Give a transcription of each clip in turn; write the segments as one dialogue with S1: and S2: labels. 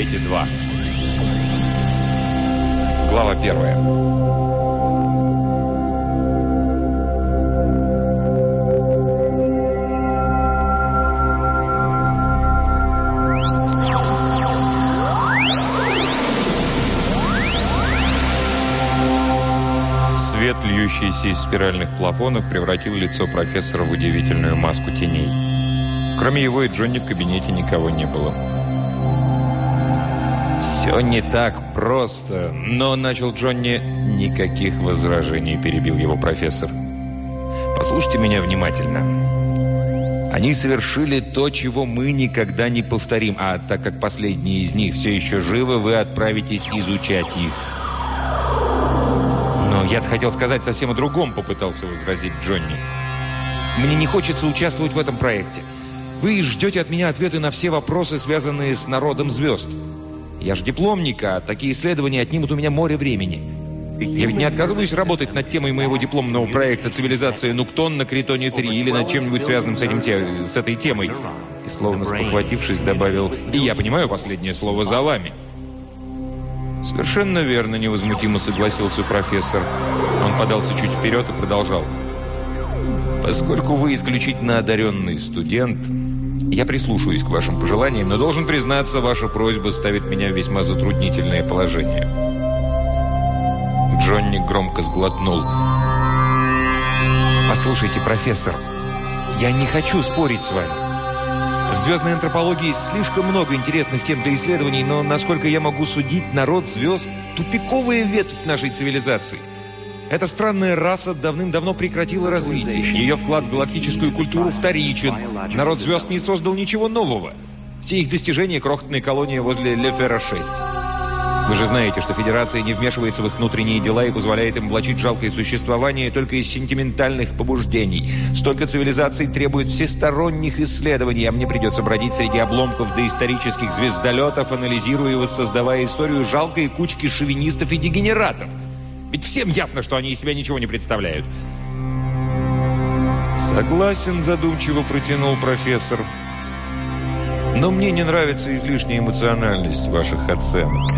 S1: Эти два. Глава первая. Свет, льющийся из спиральных плафонов, превратил лицо профессора в удивительную маску теней. Кроме его и Джонни в кабинете никого не было. «Все не так просто, но, — начал Джонни, — никаких возражений, — перебил его профессор. Послушайте меня внимательно. Они совершили то, чего мы никогда не повторим, а так как последние из них все еще живы, вы отправитесь изучать их. «Но я хотел сказать совсем о другом», — попытался возразить Джонни. «Мне не хочется участвовать в этом проекте. Вы ждете от меня ответы на все вопросы, связанные с народом звезд. Я же дипломник, а такие исследования отнимут у меня море времени. Я ведь не отказываюсь работать над темой моего дипломного проекта «Цивилизация Нуктон на Критоне-3» или над чем-нибудь связанным с, этим те... с этой темой». И словно спохватившись, добавил «И я понимаю последнее слово за вами». «Совершенно верно», — невозмутимо согласился профессор. Он подался чуть вперед и продолжал. «Поскольку вы исключительно одаренный студент, я прислушаюсь к вашим пожеланиям, но должен признаться, ваша просьба ставит меня в весьма затруднительное положение». Джонни громко сглотнул. «Послушайте, профессор, я не хочу спорить с вами. В звездной антропологии слишком много интересных тем для исследований, но, насколько я могу судить, народ звезд – тупиковая ветвь нашей цивилизации. Эта странная раса давным-давно прекратила развитие. Ее вклад в галактическую культуру вторичен. Народ звезд не создал ничего нового. Все их достижения – крохотная колония возле Лефера-6. Вы же знаете, что Федерация не вмешивается в их внутренние дела и позволяет им влачить жалкое существование только из сентиментальных побуждений. Столько цивилизаций требует всесторонних исследований, а мне придется бродить среди обломков доисторических звездолетов, анализируя и воссоздавая историю жалкой кучки шовинистов и дегенератов. Ведь всем ясно, что они из себя ничего не представляют. «Согласен», задумчиво протянул профессор. «Но мне не нравится излишняя эмоциональность ваших оценок».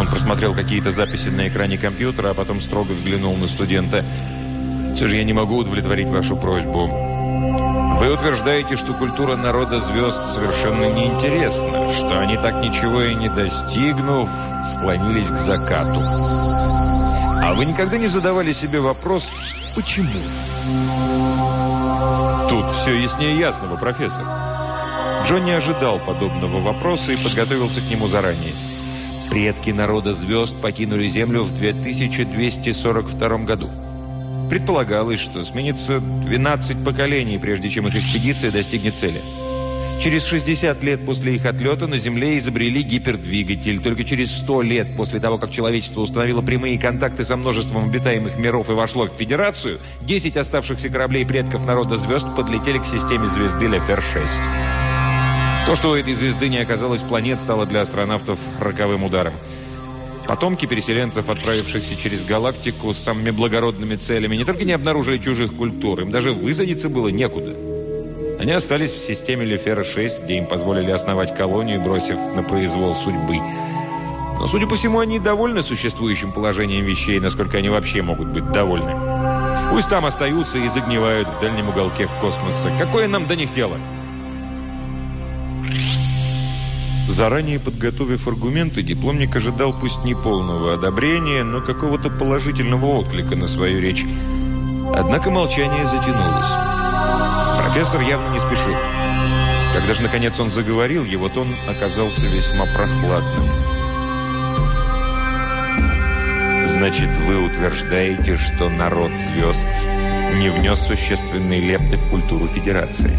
S1: Он просмотрел какие-то записи на экране компьютера, а потом строго взглянул на студента. «Все же я не могу удовлетворить вашу просьбу. Вы утверждаете, что культура народа звезд совершенно неинтересна, что они так ничего и не достигнув, склонились к закату. А вы никогда не задавали себе вопрос, почему?» «Тут все яснее ясного, профессор». Джон не ожидал подобного вопроса и подготовился к нему заранее. Предки народа звезд покинули Землю в 2242 году. Предполагалось, что сменится 12 поколений, прежде чем их экспедиция достигнет цели. Через 60 лет после их отлета на Земле изобрели гипердвигатель. Только через 100 лет после того, как человечество установило прямые контакты со множеством обитаемых миров и вошло в Федерацию, 10 оставшихся кораблей предков народа звезд подлетели к системе звезды Лефер-6. То, что у этой звезды не оказалось планет, стало для астронавтов роковым ударом. Потомки переселенцев, отправившихся через галактику с самыми благородными целями, не только не обнаружили чужих культур, им даже высадиться было некуда. Они остались в системе Лефера-6, где им позволили основать колонию, бросив на произвол судьбы. Но, судя по всему, они довольны существующим положением вещей, насколько они вообще могут быть довольны. Пусть там остаются и загнивают в дальнем уголке космоса. Какое нам до них дело? Заранее подготовив аргументы, дипломник ожидал пусть не полного одобрения, но какого-то положительного отклика на свою речь. Однако молчание затянулось. Профессор явно не спешил. Когда же, наконец, он заговорил, его тон оказался весьма прохладным. «Значит, вы утверждаете, что народ звезд не внес существенные лепты в культуру Федерации?»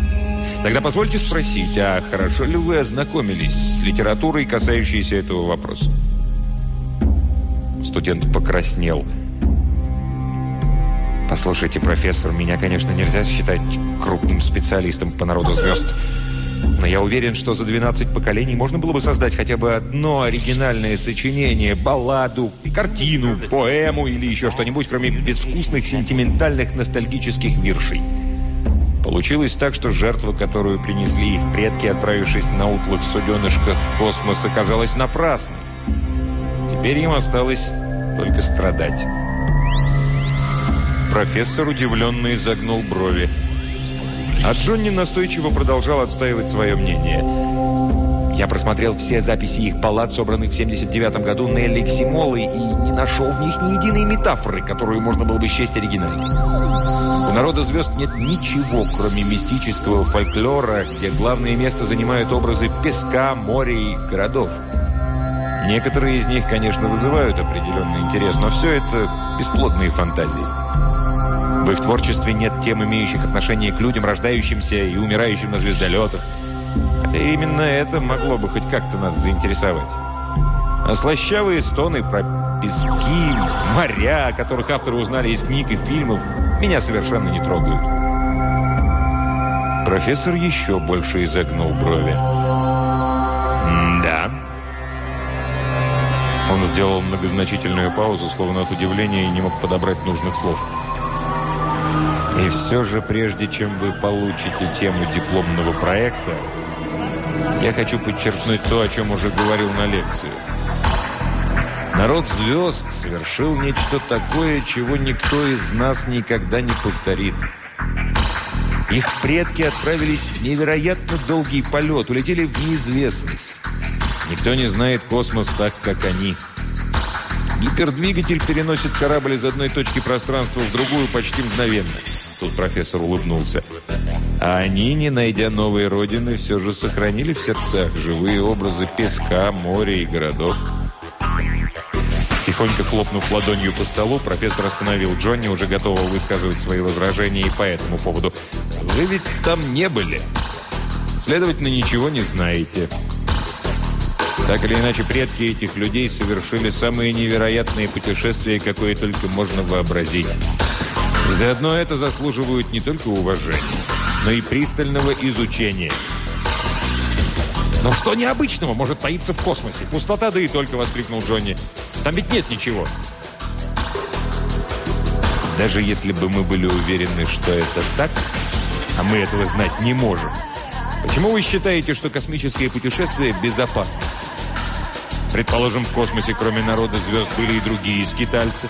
S1: Тогда позвольте спросить, а хорошо ли вы ознакомились с литературой, касающейся этого вопроса? Студент покраснел. Послушайте, профессор, меня, конечно, нельзя считать крупным специалистом по народу звезд. Но я уверен, что за 12 поколений можно было бы создать хотя бы одно оригинальное сочинение, балладу, картину, поэму или еще что-нибудь, кроме безвкусных, сентиментальных, ностальгических виршей. Получилось так, что жертва, которую принесли их предки, отправившись на утлых суденышках в космос, оказалась напрасной. Теперь им осталось только страдать. Профессор удивленно изогнул брови. А Джонни настойчиво продолжал отстаивать свое мнение. Я просмотрел все записи их палат, собранных в 79 году на Элексимолы, и не нашел в них ни единой метафоры, которую можно было бы счесть оригинальной. У народа звезд нет ничего, кроме мистического фольклора, где главное место занимают образы песка, моря и городов. Некоторые из них, конечно, вызывают определенный интерес, но все это бесплодные фантазии. В их творчестве нет тем, имеющих отношение к людям, рождающимся и умирающим на звездолетах. Хотя именно это могло бы хоть как-то нас заинтересовать. А слащавые стоны про пески, моря, о которых авторы узнали из книг и фильмов, меня совершенно не трогают. Профессор еще больше изогнул брови. «Да». Он сделал многозначительную паузу, словно от удивления, и не мог подобрать нужных слов. И все же, прежде чем вы получите тему дипломного проекта, я хочу подчеркнуть то, о чем уже говорил на лекции. Народ звезд совершил нечто такое, чего никто из нас никогда не повторит. Их предки отправились в невероятно долгий полет, улетели в неизвестность. Никто не знает космос так, как они. Гипердвигатель переносит корабль из одной точки пространства в другую почти мгновенно. Тут профессор улыбнулся. А они, не найдя новой родины, все же сохранили в сердцах живые образы песка, моря и городов. Тихонько хлопнув ладонью по столу, профессор остановил Джонни, уже готового высказывать свои возражения и по этому поводу. «Вы ведь там не были. Следовательно, ничего не знаете. Так или иначе, предки этих людей совершили самые невероятные путешествия, какое только можно вообразить. Заодно это заслуживают не только уважения, но и пристального изучения. «Но что необычного может таиться в космосе? Пустота, да и только!» – воскликнул Джонни. «Там ведь нет ничего!» Даже если бы мы были уверены, что это так, а мы этого знать не можем, почему вы считаете, что космические путешествия безопасны? Предположим, в космосе, кроме народа звезд, были и другие скитальцы.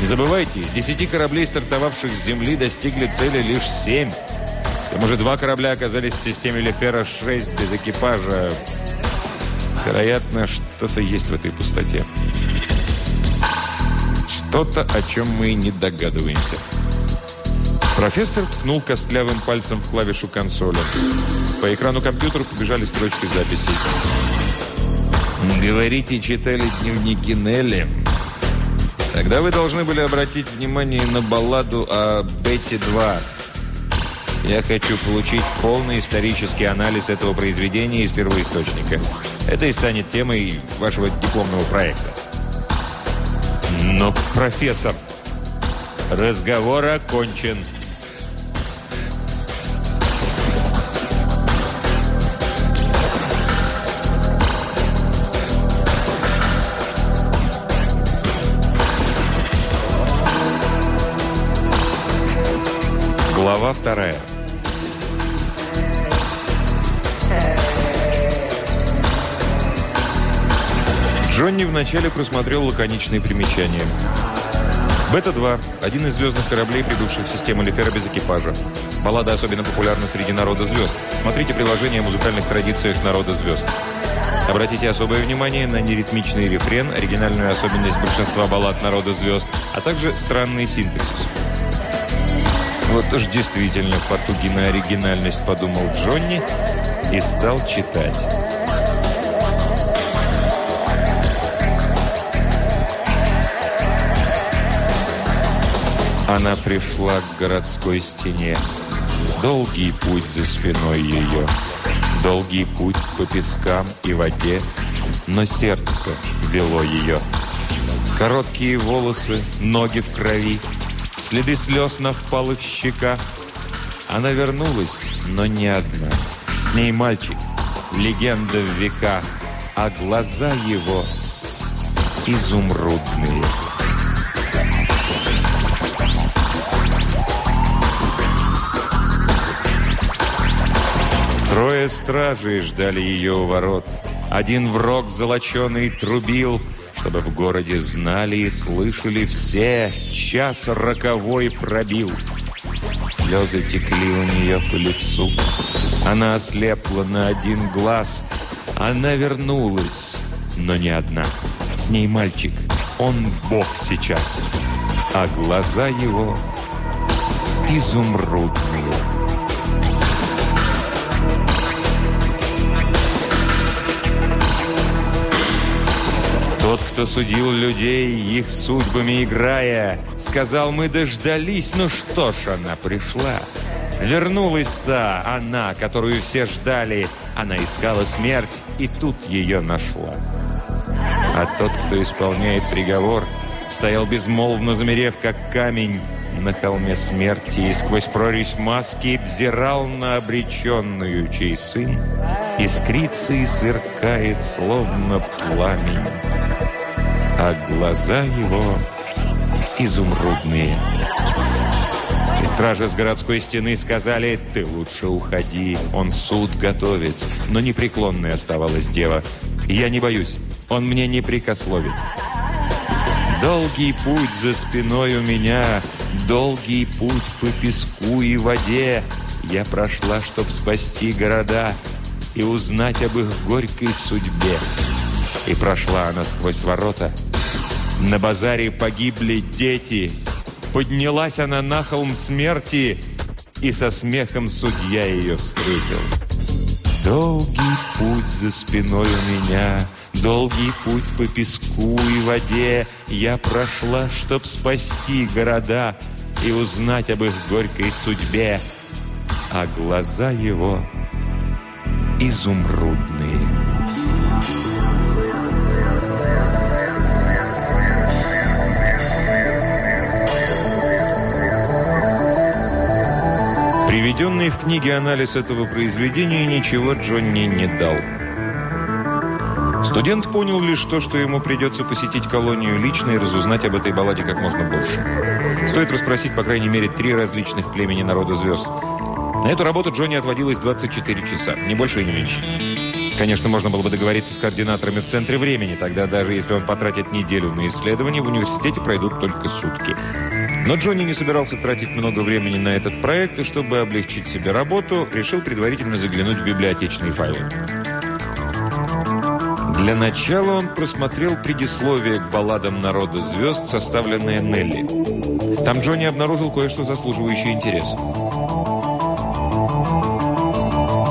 S1: Не забывайте, из десяти кораблей, стартовавших с Земли, достигли цели лишь семь. К тому же два корабля оказались в системе Лефера-6 без экипажа. Вероятно, что-то есть в этой пустоте. Что-то, о чем мы не догадываемся. Профессор ткнул костлявым пальцем в клавишу консоли. По экрану компьютера побежали строчки записей. Говорите, читали дневники Нелли? Тогда вы должны были обратить внимание на балладу о Бетти-2. Я хочу получить полный исторический анализ этого произведения из первоисточника. Это и станет темой вашего дипломного проекта. Но, профессор, разговор окончен. Глава вторая. Джонни вначале просмотрел лаконичные примечания. Бета-2 – один из звездных кораблей, прибывших в систему Лефера без экипажа. Баллада особенно популярна среди народа звезд. Смотрите приложение о музыкальных традициях народа звезд. Обратите особое внимание на неритмичный рефрен, оригинальную особенность большинства баллад народа звезд, а также странный синтаксис. Вот уж действительно потуги на оригинальность, подумал Джонни и стал читать. Она пришла к городской стене. Долгий путь за спиной ее. Долгий путь по пескам и воде, но сердце вело ее. Короткие волосы, ноги в крови, следы слез на впалых щеках. Она вернулась, но не одна. С ней мальчик, легенда в веках, а глаза его изумрудные. Трое стражей ждали ее у ворот. Один в рог золоченый трубил, чтобы в городе знали и слышали все, час роковой пробил. Слезы текли у нее по лицу. Она ослепла на один глаз. Она вернулась, но не одна. С ней мальчик. Он Бог сейчас. А глаза его изумрудные. Тот, кто судил людей, их судьбами играя, Сказал, мы дождались, ну что ж, она пришла. Вернулась та, она, которую все ждали. Она искала смерть, и тут ее нашла. А тот, кто исполняет приговор, Стоял безмолвно замерев, как камень, на холме смерти и сквозь прорезь маски взирал на обреченную, чей сын искрится и сверкает, словно пламень а глаза его изумрудные. И стражи с городской стены сказали, «Ты лучше уходи, он суд готовит». Но непреклонной оставалась дева. «Я не боюсь, он мне не прикословит». Долгий путь за спиной у меня, долгий путь по песку и воде Я прошла, чтоб спасти города и узнать об их горькой судьбе. И прошла она сквозь ворота – на базаре погибли дети. Поднялась она на холм смерти, и со смехом судья ее встретил. Долгий путь за спиной у меня, долгий путь по песку и воде я прошла, чтоб спасти города и узнать об их горькой судьбе. А глаза его изумрудные. Приведенный в книге анализ этого произведения ничего Джонни не дал. Студент понял лишь то, что ему придется посетить колонию лично и разузнать об этой балладе как можно больше. Стоит расспросить, по крайней мере, три различных племени народа звезд. На эту работу Джонни отводилось 24 часа, не больше и не меньше. Конечно, можно было бы договориться с координаторами в центре времени, тогда даже если он потратит неделю на исследование, в университете пройдут только сутки. Но Джонни не собирался тратить много времени на этот проект, и чтобы облегчить себе работу, решил предварительно заглянуть в библиотечные файлы. Для начала он просмотрел предисловие к балладам народа звезд, составленное Нелли. Там Джонни обнаружил кое-что заслуживающее интереса.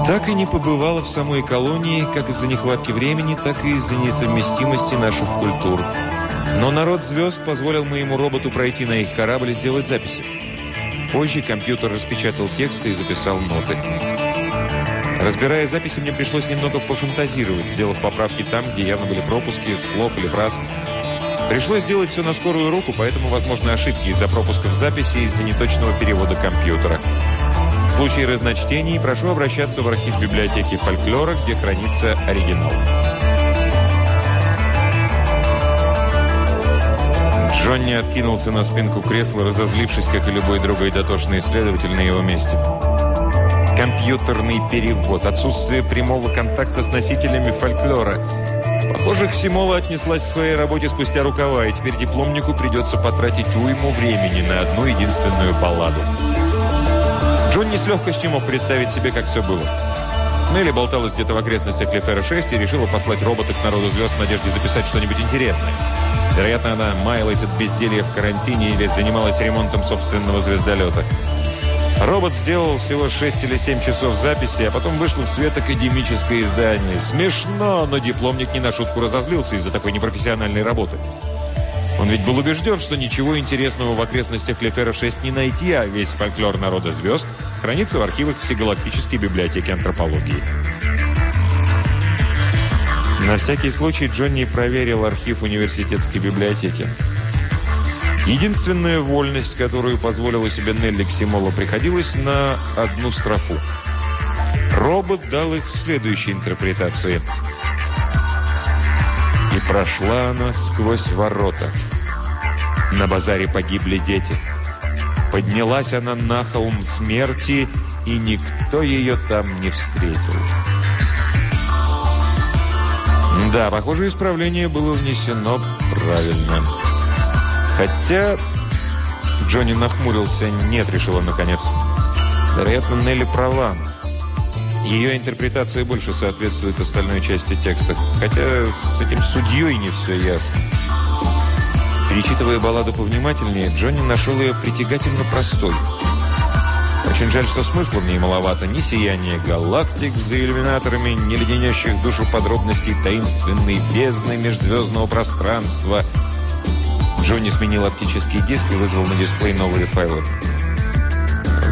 S1: Так и не побывала в самой колонии, как из-за нехватки времени, так и из-за несовместимости наших культур. Но народ звезд позволил моему роботу пройти на их корабль и сделать записи. Позже компьютер распечатал тексты и записал ноты. Разбирая записи, мне пришлось немного пофантазировать, сделав поправки там, где явно были пропуски, слов или фраз. Пришлось делать все на скорую руку, поэтому возможны ошибки из-за пропусков записи и из-за неточного перевода компьютера случае разночтений прошу обращаться в архив библиотеки фольклора, где хранится оригинал. Джонни откинулся на спинку кресла, разозлившись, как и любой другой дотошный исследователь на его месте. Компьютерный перевод, отсутствие прямого контакта с носителями фольклора. Похоже, Хсимова отнеслась к своей работе спустя рукава, и теперь дипломнику придется потратить уйму времени на одну единственную балладу. Джонни с легкостью мог представить себе, как все было. Нелли болталась где-то в окрестностях Лефера-6 и решила послать робота к народу звезд в надежде записать что-нибудь интересное. Вероятно, она маялась от безделья в карантине или занималась ремонтом собственного звездолета. Робот сделал всего 6 или 7 часов записи, а потом вышло в свет академическое издание. Смешно, но дипломник не на шутку разозлился из-за такой непрофессиональной работы. Он ведь был убежден, что ничего интересного в окрестностях Лефера-6 не найти, а весь фольклор народа звезд хранится в архивах Всегалактической библиотеки антропологии. На всякий случай Джонни проверил архив университетской библиотеки. Единственная вольность, которую позволила себе Нелли Ксимола, приходилась на одну строфу. Робот дал их следующей интерпретации – и прошла она сквозь ворота. На базаре погибли дети. Поднялась она на холм смерти, и никто ее там не встретил. Да, похоже, исправление было внесено правильно. Хотя... Джонни нахмурился. Нет, решил он наконец. Вероятно, Нелли права. Ее интерпретация больше соответствует остальной части текста. Хотя с этим судьей не все ясно. Перечитывая балладу повнимательнее, Джонни нашел ее притягательно простой. Очень жаль, что смысла в ней маловато. Ни сияния галактик за иллюминаторами, ни леденящих душу подробностей таинственной бездны межзвездного пространства. Джонни сменил оптический диск и вызвал на дисплей новые файлы.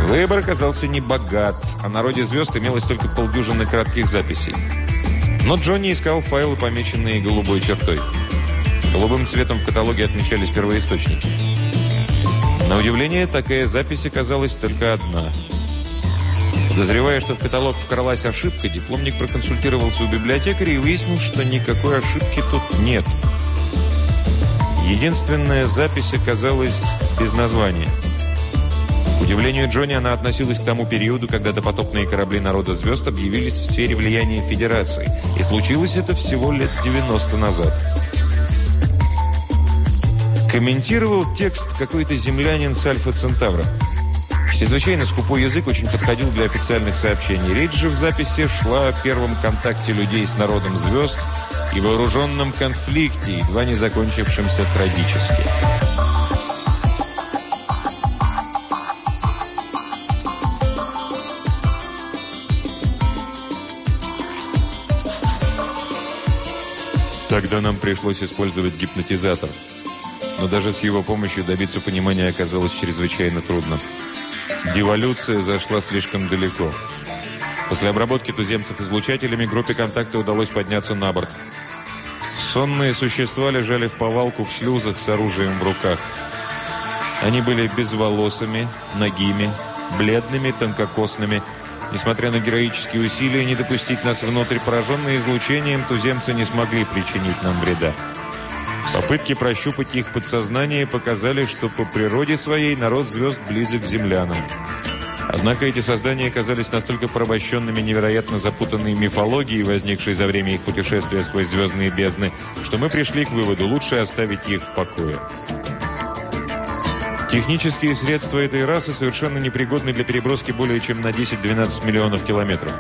S1: Выбор оказался не богат, а на роде звезд имелось только полдюжины кратких записей. Но Джонни искал файлы, помеченные голубой чертой. Голубым цветом в каталоге отмечались первоисточники. На удивление, такая запись оказалась только одна. Подозревая, что в каталог вкралась ошибка, дипломник проконсультировался у библиотекаря и выяснил, что никакой ошибки тут нет. Единственная запись оказалась без названия. К удивлению Джонни, она относилась к тому периоду, когда допотопные корабли народа звезд объявились в сфере влияния Федерации. И случилось это всего лет 90 назад. Комментировал текст какой-то землянин с Альфа Центавра. Чрезвычайно скупой язык очень подходил для официальных сообщений. Речь же в записи шла о первом контакте людей с народом звезд и вооруженном конфликте, едва не закончившемся трагически. Тогда нам пришлось использовать гипнотизатор – но даже с его помощью добиться понимания оказалось чрезвычайно трудно. Деволюция зашла слишком далеко. После обработки туземцев излучателями группе контакта удалось подняться на борт. Сонные существа лежали в повалку в шлюзах с оружием в руках. Они были безволосыми, ногими, бледными, тонкокосными. Несмотря на героические усилия не допустить нас внутрь, пораженные излучением, туземцы не смогли причинить нам вреда. Попытки прощупать их подсознание показали, что по природе своей народ звезд близок к землянам. Однако эти создания оказались настолько порабощенными невероятно запутанной мифологией, возникшей за время их путешествия сквозь звездные бездны, что мы пришли к выводу, лучше оставить их в покое. Технические средства этой расы совершенно непригодны для переброски более чем на 10-12 миллионов километров.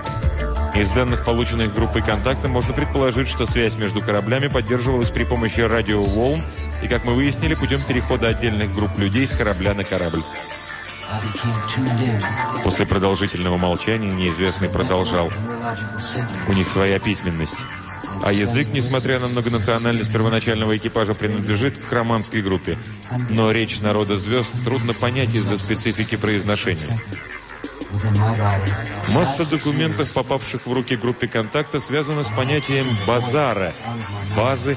S1: Из данных, полученных группой контакта, можно предположить, что связь между кораблями поддерживалась при помощи радиоволн и, как мы выяснили, путем перехода отдельных групп людей с корабля на корабль. После продолжительного молчания неизвестный продолжал. У них своя письменность. А язык, несмотря на многонациональность первоначального экипажа, принадлежит к романской группе. Но речь народа звезд трудно понять из-за специфики произношения. Масса документов, попавших в руки группе контакта, связана с понятием «базара» – базы,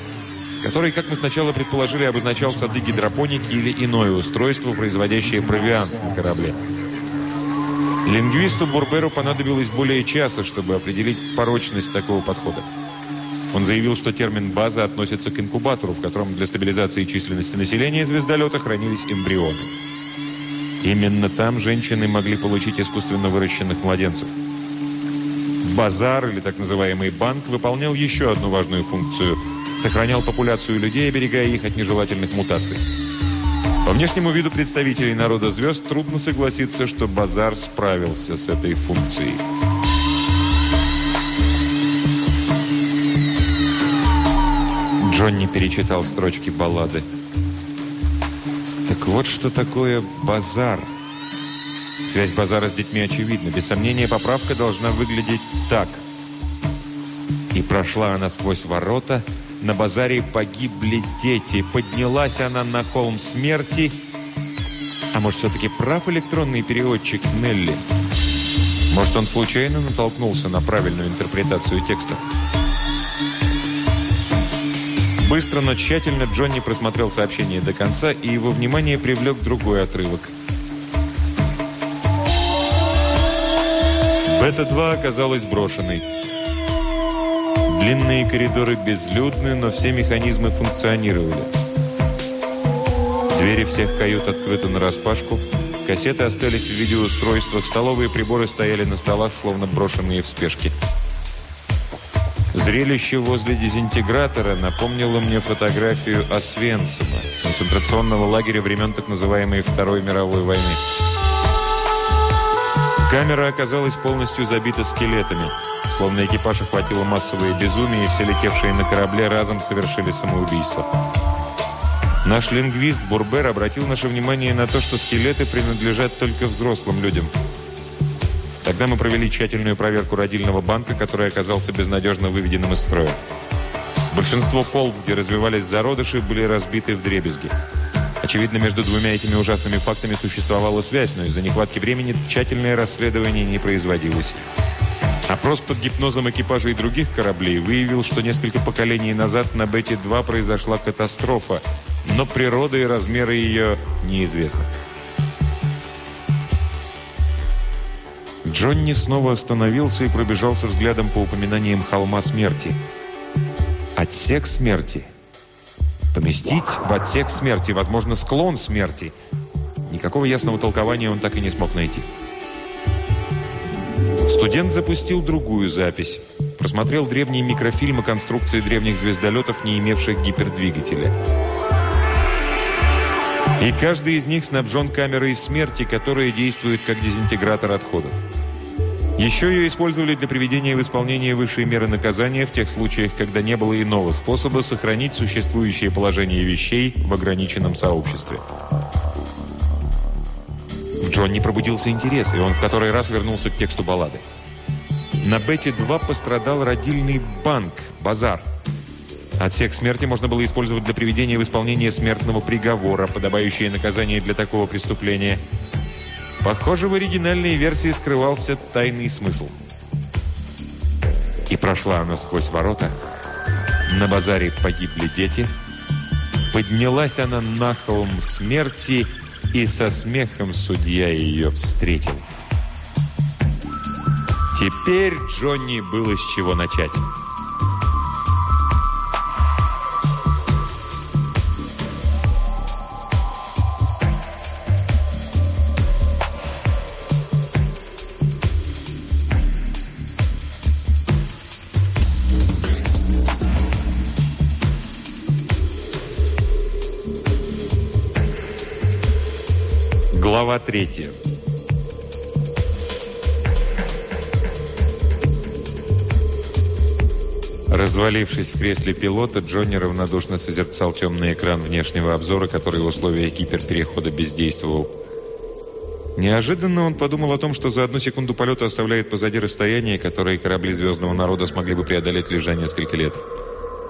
S1: который, как мы сначала предположили, обозначал сады гидропоники или иное устройство, производящее провиант на корабле. Лингвисту Бурберу понадобилось более часа, чтобы определить порочность такого подхода. Он заявил, что термин «база» относится к инкубатору, в котором для стабилизации численности населения звездолета хранились эмбрионы. Именно там женщины могли получить искусственно выращенных младенцев. Базар, или так называемый банк, выполнял еще одну важную функцию – сохранял популяцию людей, оберегая их от нежелательных мутаций. По внешнему виду представителей народа звезд трудно согласиться, что базар справился с этой функцией. Джонни перечитал строчки баллады. Так вот что такое базар. Связь базара с детьми очевидна. Без сомнения, поправка должна выглядеть так. И прошла она сквозь ворота. На базаре погибли дети. Поднялась она на холм смерти. А может, все-таки прав электронный переводчик Нелли? Может, он случайно натолкнулся на правильную интерпретацию текста? Быстро, но тщательно Джонни просмотрел сообщение до конца, и его внимание привлек другой отрывок. Бета-2 оказалась брошенной. Длинные коридоры безлюдны, но все механизмы функционировали. Двери всех кают открыты нараспашку, Кассеты остались в видеоустройствах, столовые приборы стояли на столах, словно брошенные в спешке. Зрелище возле дезинтегратора напомнило мне фотографию Освенцима, концентрационного лагеря времен так называемой Второй мировой войны. Камера оказалась полностью забита скелетами. Словно экипаж охватило массовое безумие, и все летевшие на корабле разом совершили самоубийство. Наш лингвист Бурбер обратил наше внимание на то, что скелеты принадлежат только взрослым людям. Тогда мы провели тщательную проверку родильного банка, который оказался безнадежно выведенным из строя. Большинство полк, где развивались зародыши, были разбиты в дребезги. Очевидно, между двумя этими ужасными фактами существовала связь, но из-за нехватки времени тщательное расследование не производилось. Опрос под гипнозом экипажа и других кораблей выявил, что несколько поколений назад на Бете-2 произошла катастрофа, но природа и размеры ее неизвестны. Джонни снова остановился и пробежался взглядом по упоминаниям холма смерти. Отсек смерти – Поместить в отсек смерти, возможно, склон смерти. Никакого ясного толкования он так и не смог найти. Студент запустил другую запись. Просмотрел древние микрофильмы конструкции древних звездолетов, не имевших гипердвигателя. И каждый из них снабжен камерой смерти, которая действует как дезинтегратор отходов. Еще ее использовали для приведения в исполнение высшей меры наказания в тех случаях, когда не было иного способа сохранить существующее положение вещей в ограниченном сообществе. В Джонни пробудился интерес, и он в который раз вернулся к тексту баллады. На Бете-2 пострадал родильный банк, базар. Отсек смерти можно было использовать для приведения в исполнение смертного приговора, подобающее наказание для такого преступления – Похоже, в оригинальной версии скрывался тайный смысл. И прошла она сквозь ворота. На базаре погибли дети. Поднялась она на холм смерти, и со смехом судья ее встретил. Теперь Джонни было с чего начать. Третья. Развалившись в кресле пилота, Джонни равнодушно созерцал темный экран внешнего обзора, который в условиях гиперперехода бездействовал. Неожиданно он подумал о том, что за одну секунду полета оставляет позади расстояние, которое корабли звездного народа смогли бы преодолеть лишь за несколько лет.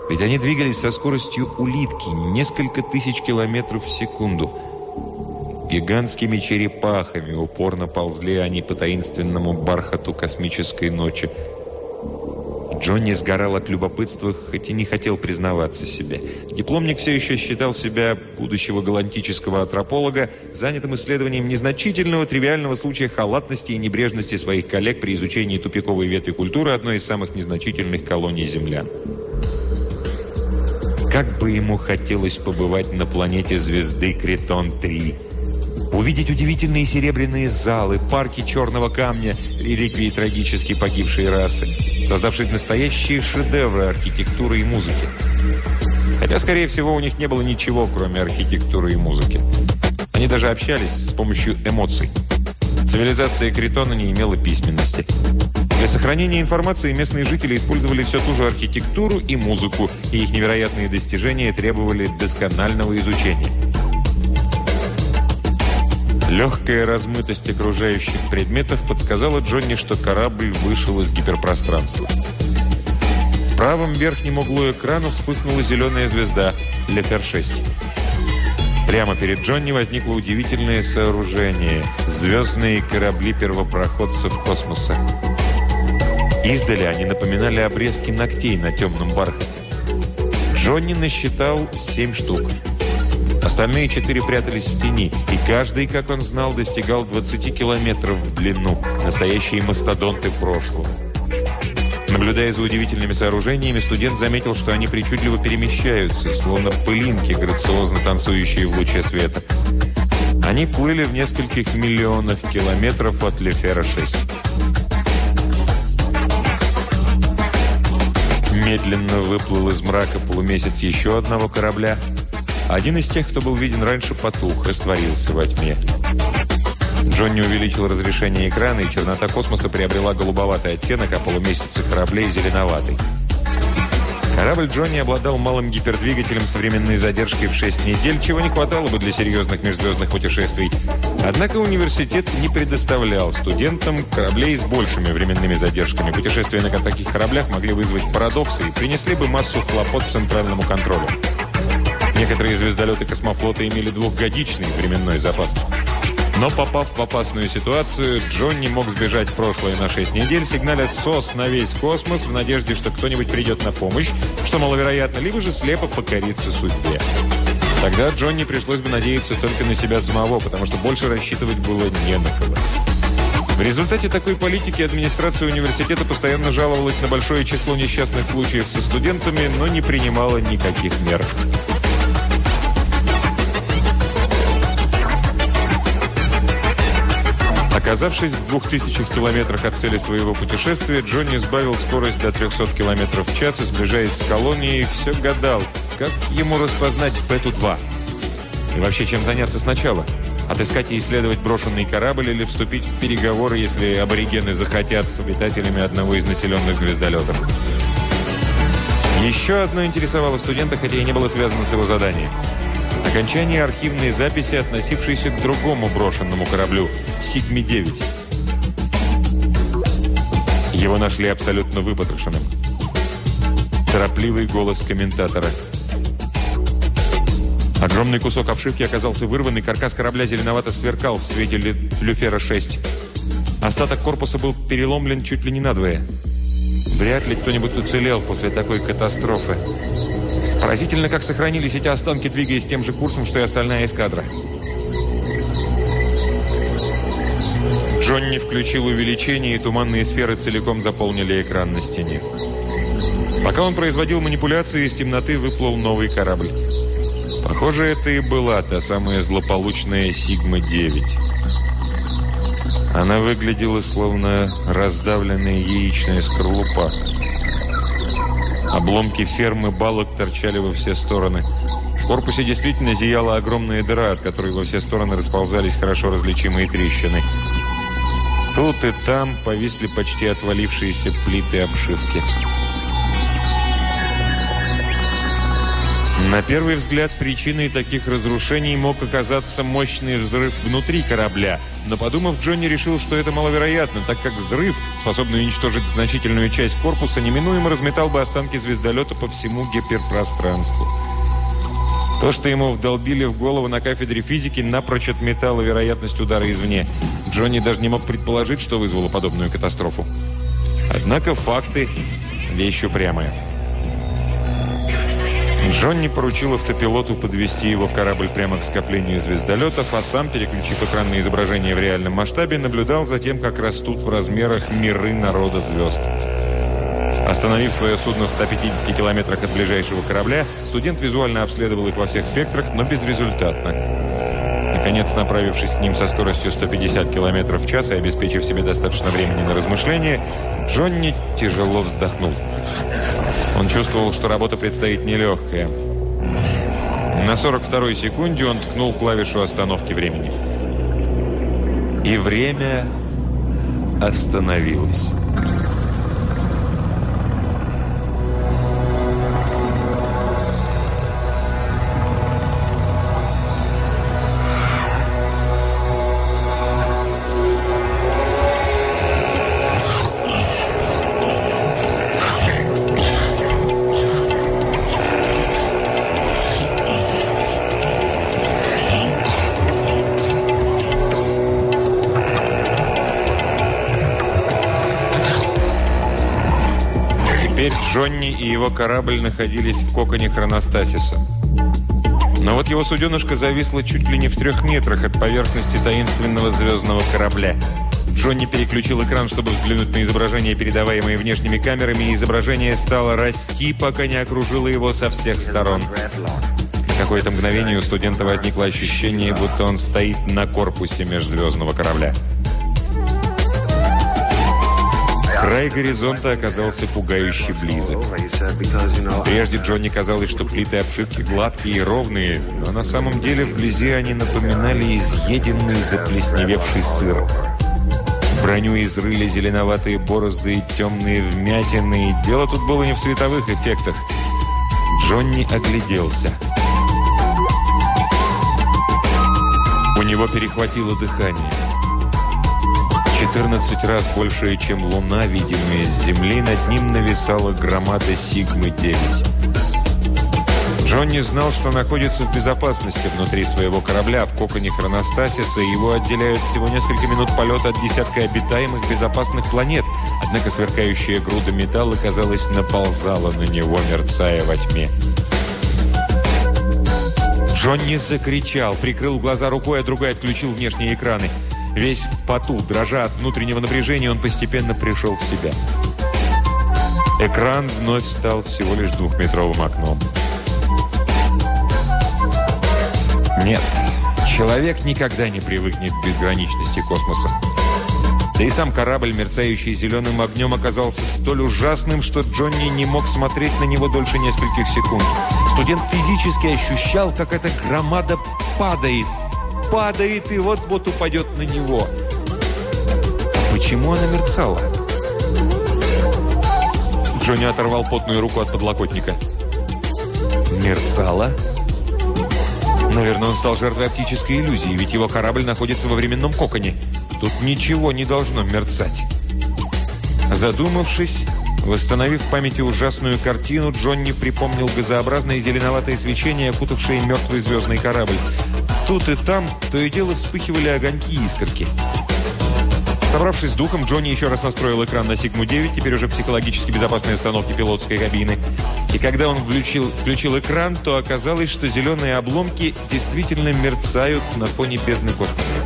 S1: Ведь они двигались со скоростью улитки, несколько тысяч километров в секунду – Гигантскими черепахами упорно ползли они по таинственному бархату космической ночи. Джонни сгорал от любопытства, хоть и не хотел признаваться себе. Дипломник все еще считал себя, будущего галантического антрополога, занятым исследованием незначительного тривиального случая халатности и небрежности своих коллег при изучении тупиковой ветви культуры одной из самых незначительных колоний землян. Как бы ему хотелось побывать на планете звезды Критон-3, Увидеть удивительные серебряные залы, парки черного камня, реликвии трагически погибшей расы, создавшие настоящие шедевры архитектуры и музыки. Хотя, скорее всего, у них не было ничего, кроме архитектуры и музыки. Они даже общались с помощью эмоций. Цивилизация Критона не имела письменности. Для сохранения информации местные жители использовали все ту же архитектуру и музыку, и их невероятные достижения требовали досконального изучения. Легкая размытость окружающих предметов подсказала Джонни, что корабль вышел из гиперпространства. В правом верхнем углу экрана вспыхнула зеленая звезда Лефер-6. Прямо перед Джонни возникло удивительное сооружение – звездные корабли первопроходцев космоса. Издали они напоминали обрезки ногтей на темном бархате. Джонни насчитал семь штук – Остальные четыре прятались в тени, и каждый, как он знал, достигал 20 километров в длину. Настоящие мастодонты прошлого. Наблюдая за удивительными сооружениями, студент заметил, что они причудливо перемещаются, словно пылинки, грациозно танцующие в луче света. Они плыли в нескольких миллионах километров от Лефера-6. Медленно выплыл из мрака полумесяц еще одного корабля. Один из тех, кто был виден раньше, потух, растворился во тьме. Джонни увеличил разрешение экрана, и чернота космоса приобрела голубоватый оттенок, а полумесяцы кораблей – зеленоватый. Корабль Джонни обладал малым гипердвигателем современной задержкой в 6 недель, чего не хватало бы для серьезных межзвездных путешествий. Однако университет не предоставлял студентам кораблей с большими временными задержками. Путешествия на таких кораблях могли вызвать парадоксы и принесли бы массу хлопот центральному контролю. Некоторые звездолеты космофлота имели двухгодичный временной запас. Но попав в опасную ситуацию, Джонни мог сбежать в прошлое на 6 недель, сигналя СОС на весь космос в надежде, что кто-нибудь придет на помощь, что маловероятно, либо же слепо покориться судьбе. Тогда Джонни пришлось бы надеяться только на себя самого, потому что больше рассчитывать было не на кого. В результате такой политики администрация университета постоянно жаловалась на большое число несчастных случаев со студентами, но не принимала никаких мер. Оказавшись в двух тысячах километрах от цели своего путешествия, Джонни сбавил скорость до 300 километров в час и, сближаясь с колонией, все гадал, как ему распознать Бету-2. И вообще, чем заняться сначала? Отыскать и исследовать брошенный корабль или вступить в переговоры, если аборигены захотят с обитателями одного из населенных звездолетов? Еще одно интересовало студента, хотя и не было связано с его заданием – Окончание архивной записи, относившейся к другому брошенному кораблю «Сигме-9». Его нашли абсолютно выпотрошенным. Торопливый голос комментатора. Огромный кусок обшивки оказался вырван, и каркас корабля зеленовато сверкал в свете Люфера-6. Остаток корпуса был переломлен чуть ли не надвое. Вряд ли кто-нибудь уцелел после такой катастрофы. Поразительно, как сохранились эти останки, двигаясь тем же курсом, что и остальная эскадра. Джонни включил увеличение, и туманные сферы целиком заполнили экран на стене. Пока он производил манипуляции, из темноты выплыл новый корабль. Похоже, это и была та самая злополучная «Сигма-9». Она выглядела словно раздавленная яичная скорлупа. Обломки фермы балок торчали во все стороны. В корпусе действительно зияла огромная дыра, от которой во все стороны расползались хорошо различимые трещины. Тут и там повисли почти отвалившиеся плиты обшивки. На первый взгляд, причиной таких разрушений мог оказаться мощный взрыв внутри корабля. Но подумав, Джонни решил, что это маловероятно, так как взрыв, способный уничтожить значительную часть корпуса, неминуемо разметал бы останки звездолета по всему гиперпространству. То, что ему вдолбили в голову на кафедре физики, напрочь отметало вероятность удара извне. Джонни даже не мог предположить, что вызвало подобную катастрофу. Однако факты – вещь упрямая. Джонни поручил автопилоту подвести его корабль прямо к скоплению звездолетов, а сам, переключив экран на изображение в реальном масштабе, наблюдал за тем, как растут в размерах миры народа звезд. Остановив свое судно в 150 километрах от ближайшего корабля, студент визуально обследовал их во всех спектрах, но безрезультатно. Наконец, направившись к ним со скоростью 150 км в час и обеспечив себе достаточно времени на размышления, Джонни тяжело вздохнул. Он чувствовал, что работа предстоит нелегкая. На 42-й секунде он ткнул клавишу остановки времени. И время остановилось. Джонни и его корабль находились в коконе Хроностасиса. Но вот его суденышко зависло чуть ли не в трех метрах от поверхности таинственного звездного корабля. Джонни переключил экран, чтобы взглянуть на изображение, передаваемое внешними камерами, и изображение стало расти, пока не окружило его со всех сторон. какое-то мгновение у студента возникло ощущение, будто он стоит на корпусе межзвездного корабля. Край горизонта оказался пугающе близок. Прежде Джонни казалось, что плиты обшивки гладкие и ровные, но на самом деле вблизи они напоминали изъеденный заплесневевший сыр. Броню изрыли зеленоватые борозды и темные вмятины. И дело тут было не в световых эффектах. Джонни огляделся. У него перехватило дыхание. 14 раз большая, чем Луна, видимая с Земли, над ним нависала громада Сигмы-9. Джонни знал, что находится в безопасности внутри своего корабля в коконе Хроностасиса, и его отделяют всего несколько минут полета от десятка обитаемых безопасных планет. Однако сверкающая груда металла, казалось, наползала на него, мерцая во тьме. Джонни закричал, прикрыл глаза рукой, а другой отключил внешние экраны. Весь в поту, дрожа от внутреннего напряжения, он постепенно пришел в себя. Экран вновь стал всего лишь двухметровым окном. Нет, человек никогда не привыкнет к безграничности космоса. Да и сам корабль, мерцающий зеленым огнем, оказался столь ужасным, что Джонни не мог смотреть на него дольше нескольких секунд. Студент физически ощущал, как эта громада падает, падает и вот-вот упадет на него. Почему она мерцала? Джонни оторвал потную руку от подлокотника. Мерцала? Наверное, он стал жертвой оптической иллюзии, ведь его корабль находится во временном коконе. Тут ничего не должно мерцать. Задумавшись, восстановив в памяти ужасную картину, Джонни припомнил газообразное зеленоватое свечение, окутавшее мертвый звездный корабль. Тут и там то и дело вспыхивали огоньки и искорки. Собравшись с духом, Джонни еще раз настроил экран на Сигму-9, теперь уже психологически безопасной установки пилотской кабины. И когда он включил, включил экран, то оказалось, что зеленые обломки действительно мерцают на фоне бездны космоса.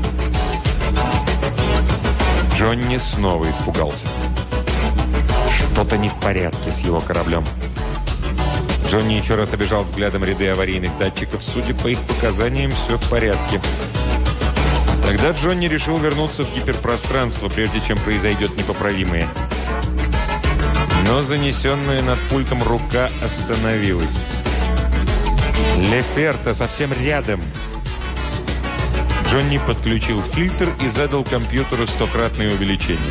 S1: Джонни снова испугался. Что-то не в порядке с его кораблем. Джонни еще раз обижал взглядом ряды аварийных датчиков. Судя по их показаниям, все в порядке. Тогда Джонни решил вернуться в гиперпространство, прежде чем произойдет непоправимое. Но занесенная над пультом рука остановилась. Леферта совсем рядом. Джонни подключил фильтр и задал компьютеру стократное увеличение.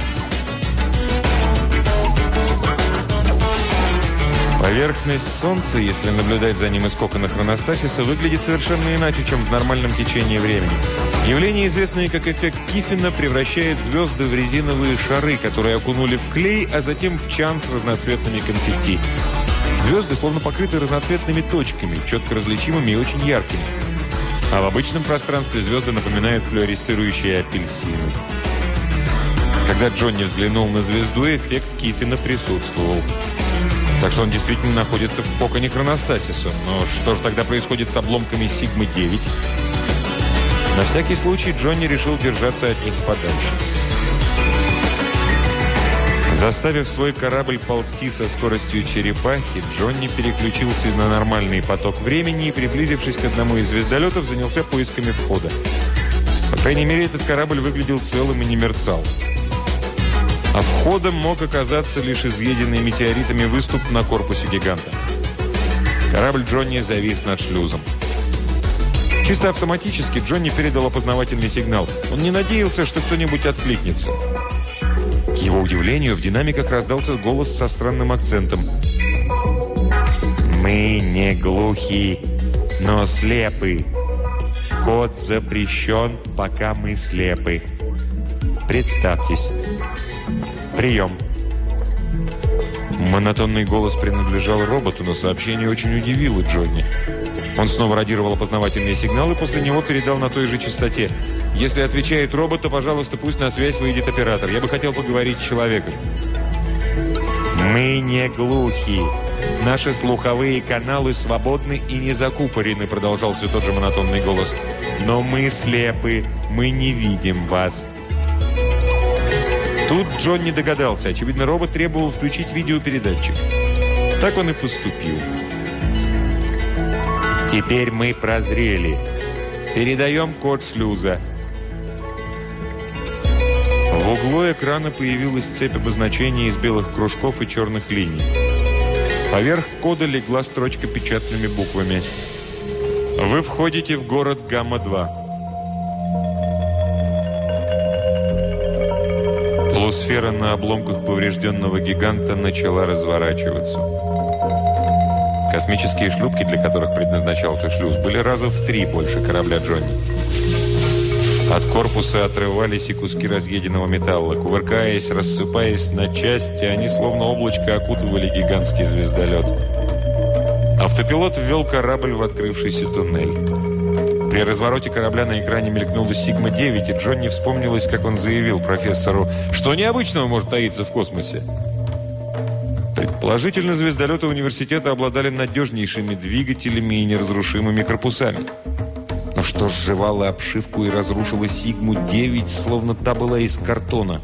S1: Поверхность Солнца, если наблюдать за ним из кокона хроностасиса, выглядит совершенно иначе, чем в нормальном течении времени. Явление, известное как эффект Киффина, превращает звезды в резиновые шары, которые окунули в клей, а затем в чан с разноцветными конфетти. Звезды словно покрыты разноцветными точками, четко различимыми и очень яркими. А в обычном пространстве звезды напоминают флуоресцирующие апельсины. Когда Джонни взглянул на звезду, эффект Киффина присутствовал. Так что он действительно находится в коконе Хроностасиса. Но что же тогда происходит с обломками Сигмы-9? На всякий случай Джонни решил держаться от них подальше. Заставив свой корабль ползти со скоростью черепахи, Джонни переключился на нормальный поток времени и, приблизившись к одному из звездолетов, занялся поисками входа. По крайней мере, этот корабль выглядел целым и не мерцал а входом мог оказаться лишь изъеденный метеоритами выступ на корпусе гиганта. Корабль Джонни завис над шлюзом. Чисто автоматически Джонни передал опознавательный сигнал. Он не надеялся, что кто-нибудь откликнется. К его удивлению, в динамиках раздался голос со странным акцентом. «Мы не глухи, но слепы. Ход запрещен, пока мы слепы. Представьтесь». «Прием!» Монотонный голос принадлежал роботу, но сообщение очень удивило Джонни. Он снова радировал опознавательные сигналы, после него передал на той же частоте. «Если отвечает робот, то, пожалуйста, пусть на связь выйдет оператор. Я бы хотел поговорить с человеком». «Мы не глухи. Наши слуховые каналы свободны и не закупорены», продолжал все тот же монотонный голос. «Но мы слепы. Мы не видим вас». Тут Джонни догадался. Очевидно, робот требовал включить видеопередатчик. Так он и поступил. Теперь мы прозрели. Передаем код шлюза. В углу экрана появилась цепь обозначений из белых кружков и черных линий. Поверх кода легла строчка печатными буквами. Вы входите в город Гамма-2. Полусфера на обломках поврежденного гиганта начала разворачиваться. Космические шлюпки, для которых предназначался шлюз, были раза в три больше корабля Джонни. От корпуса отрывались и куски разъеденного металла. Кувыркаясь, рассыпаясь на части, они словно облачко окутывали гигантский звездолет. Автопилот ввел корабль в открывшийся туннель. При развороте корабля на экране мелькнула «Сигма-9», и Джонни вспомнилось, как он заявил профессору, что необычного может таиться в космосе. Предположительно, звездолеты университета обладали надежнейшими двигателями и неразрушимыми корпусами. Но что сживало обшивку и разрушило Сигму-9, словно та была из картона?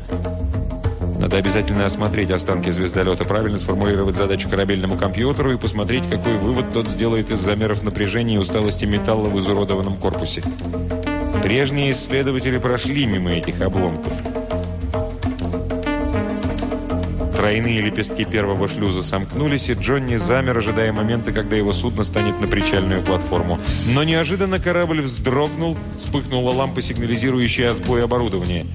S1: Надо обязательно осмотреть останки звездолета, правильно сформулировать задачу корабельному компьютеру и посмотреть, какой вывод тот сделает из замеров напряжения и усталости металла в изуродованном корпусе. Прежние исследователи прошли мимо этих обломков. Тройные лепестки первого шлюза сомкнулись, и Джонни замер, ожидая момента, когда его судно станет на причальную платформу. Но неожиданно корабль вздрогнул, вспыхнула лампа, сигнализирующая о сбое оборудования.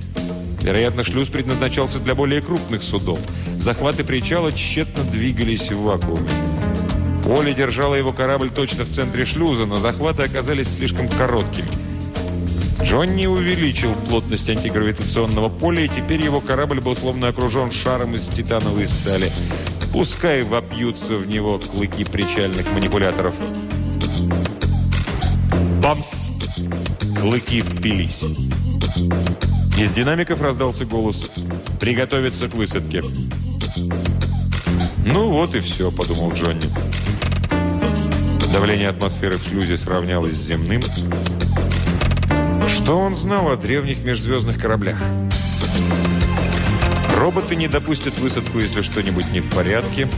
S1: Вероятно, шлюз предназначался для более крупных судов. Захваты причала тщетно двигались в вакууме. Поле держало его корабль точно в центре шлюза, но захваты оказались слишком короткими. Джонни увеличил плотность антигравитационного поля, и теперь его корабль был словно окружен шаром из титановой стали. Пускай вопьются в него клыки причальных манипуляторов. Бамс! Клыки впились. Из динамиков раздался голос «Приготовиться к высадке». «Ну вот и все», — подумал Джонни. Давление атмосферы в шлюзе сравнялось с земным. Что он знал о древних межзвездных кораблях? Роботы не допустят высадку, если что-нибудь не в порядке.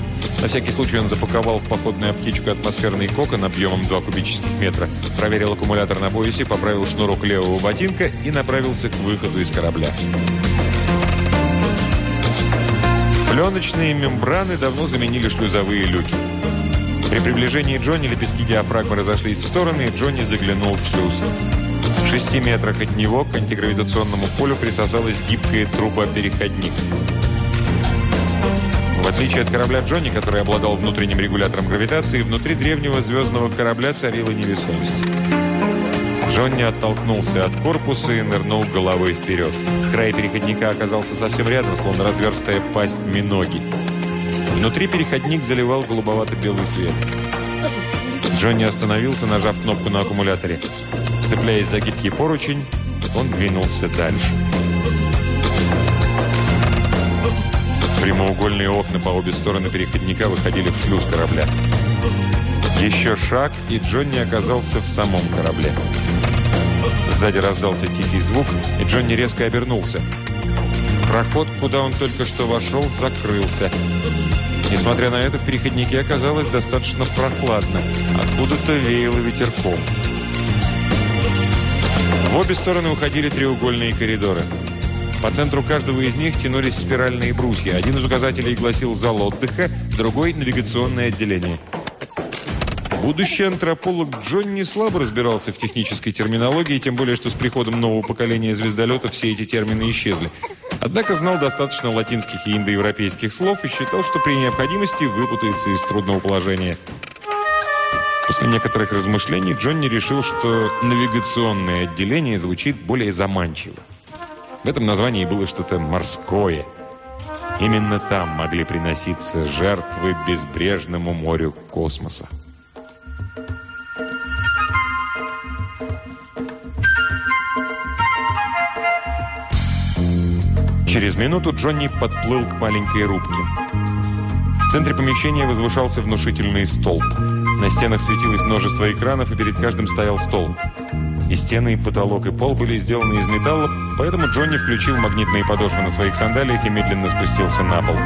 S1: На всякий случай он запаковал в походную аптечку атмосферный кокон объемом 2 кубических метра, проверил аккумулятор на поясе, поправил шнурок левого ботинка и направился к выходу из корабля. Пленочные мембраны давно заменили шлюзовые люки. При приближении Джонни лепестки диафрагмы разошлись в стороны, и Джонни заглянул в шлюз. В шести метрах от него к антигравитационному полю присосалась гибкая труба-переходник. В отличие от корабля Джонни, который обладал внутренним регулятором гравитации, внутри древнего звездного корабля царила невесомость. Джонни оттолкнулся от корпуса и нырнул головой вперед. Край переходника оказался совсем рядом, словно разверстая пасть миноги. Внутри переходник заливал голубовато-белый свет. Джонни остановился, нажав кнопку на аккумуляторе. Цепляясь за гибкий поручень, он двинулся дальше. Прямоугольные окна по обе стороны переходника выходили в шлюз корабля. Еще шаг, и Джонни оказался в самом корабле. Сзади раздался тихий звук, и Джонни резко обернулся. Проход, куда он только что вошел, закрылся. Несмотря на это, в переходнике оказалось достаточно прохладно. Откуда-то веяло ветерком. В обе стороны уходили треугольные коридоры. По центру каждого из них тянулись спиральные брусья. Один из указателей гласил «зал отдыха», другой – «навигационное отделение». Будущий антрополог Джон не слабо разбирался в технической терминологии, тем более, что с приходом нового поколения звездолетов все эти термины исчезли. Однако знал достаточно латинских и индоевропейских слов и считал, что при необходимости выпутается из трудного положения – После некоторых размышлений Джонни решил, что навигационное отделение звучит более заманчиво. В этом названии было что-то морское. Именно там могли приноситься жертвы безбрежному морю космоса. Через минуту Джонни подплыл к маленькой рубке. В центре помещения возвышался внушительный столб – на стенах светилось множество экранов, и перед каждым стоял стол. И стены, и потолок, и пол были сделаны из металла, поэтому Джонни включил магнитные подошвы на своих сандалиях и медленно спустился на пол.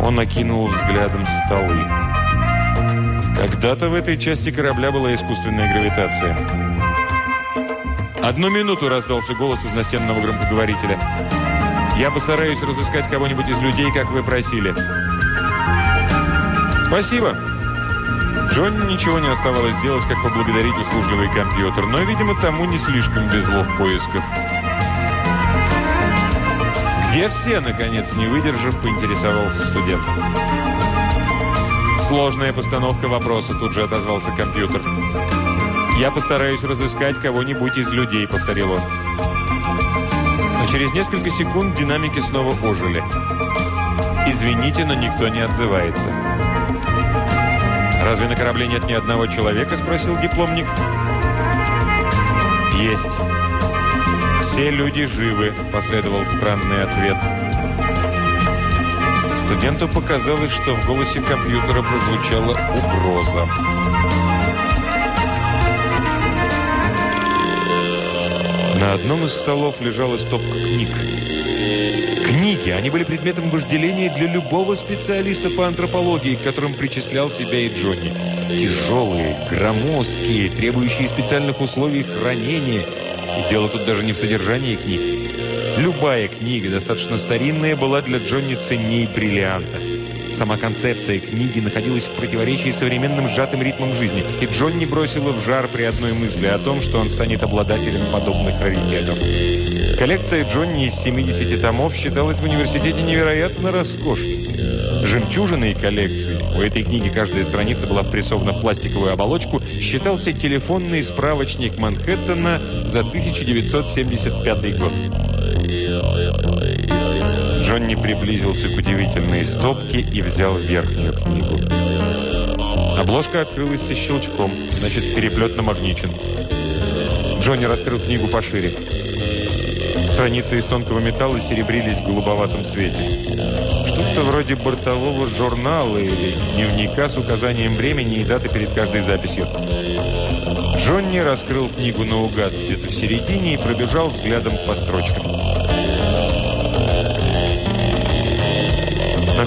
S1: Он окинул взглядом столы. Когда-то в этой части корабля была искусственная гравитация. «Одну минуту!» – раздался голос из настенного громкоговорителя. «Я постараюсь разыскать кого-нибудь из людей, как вы просили». «Спасибо!» Джонни ничего не оставалось делать, как поблагодарить услужливый компьютер, но, видимо, тому не слишком везло в поисках. «Где все?» – наконец, не выдержав, поинтересовался студент. «Сложная постановка вопроса», – тут же отозвался компьютер. «Я постараюсь разыскать кого-нибудь из людей», — повторил он. Но через несколько секунд динамики снова ожили. «Извините, но никто не отзывается». «Разве на корабле нет ни одного человека?» — спросил дипломник. «Есть. Все люди живы», — последовал странный ответ. Студенту показалось, что в голосе компьютера прозвучала угроза. На одном из столов лежала стопка книг. Книги, они были предметом вожделения для любого специалиста по антропологии, к которым причислял себя и Джонни. Тяжелые, громоздкие, требующие специальных условий хранения. И дело тут даже не в содержании книг. Любая книга, достаточно старинная, была для Джонни ценней бриллианта. Сама концепция книги находилась в противоречии с современным сжатым ритмом жизни, и Джонни бросила в жар при одной мысли о том, что он станет обладателем подобных раритетов. Коллекция Джонни из 70 томов считалась в университете невероятно роскошной. Жемчужиной коллекции, у этой книги каждая страница была впрессована в пластиковую оболочку, считался телефонный справочник Манхэттена за 1975 год. Джонни приблизился к удивительной стопке и взял верхнюю книгу. Обложка открылась со щелчком, значит, переплет намагничен. Джонни раскрыл книгу пошире. Страницы из тонкого металла серебрились в голубоватом свете. Что-то вроде бортового журнала или дневника с указанием времени и даты перед каждой записью. Джонни раскрыл книгу наугад где-то в середине и пробежал взглядом по строчкам.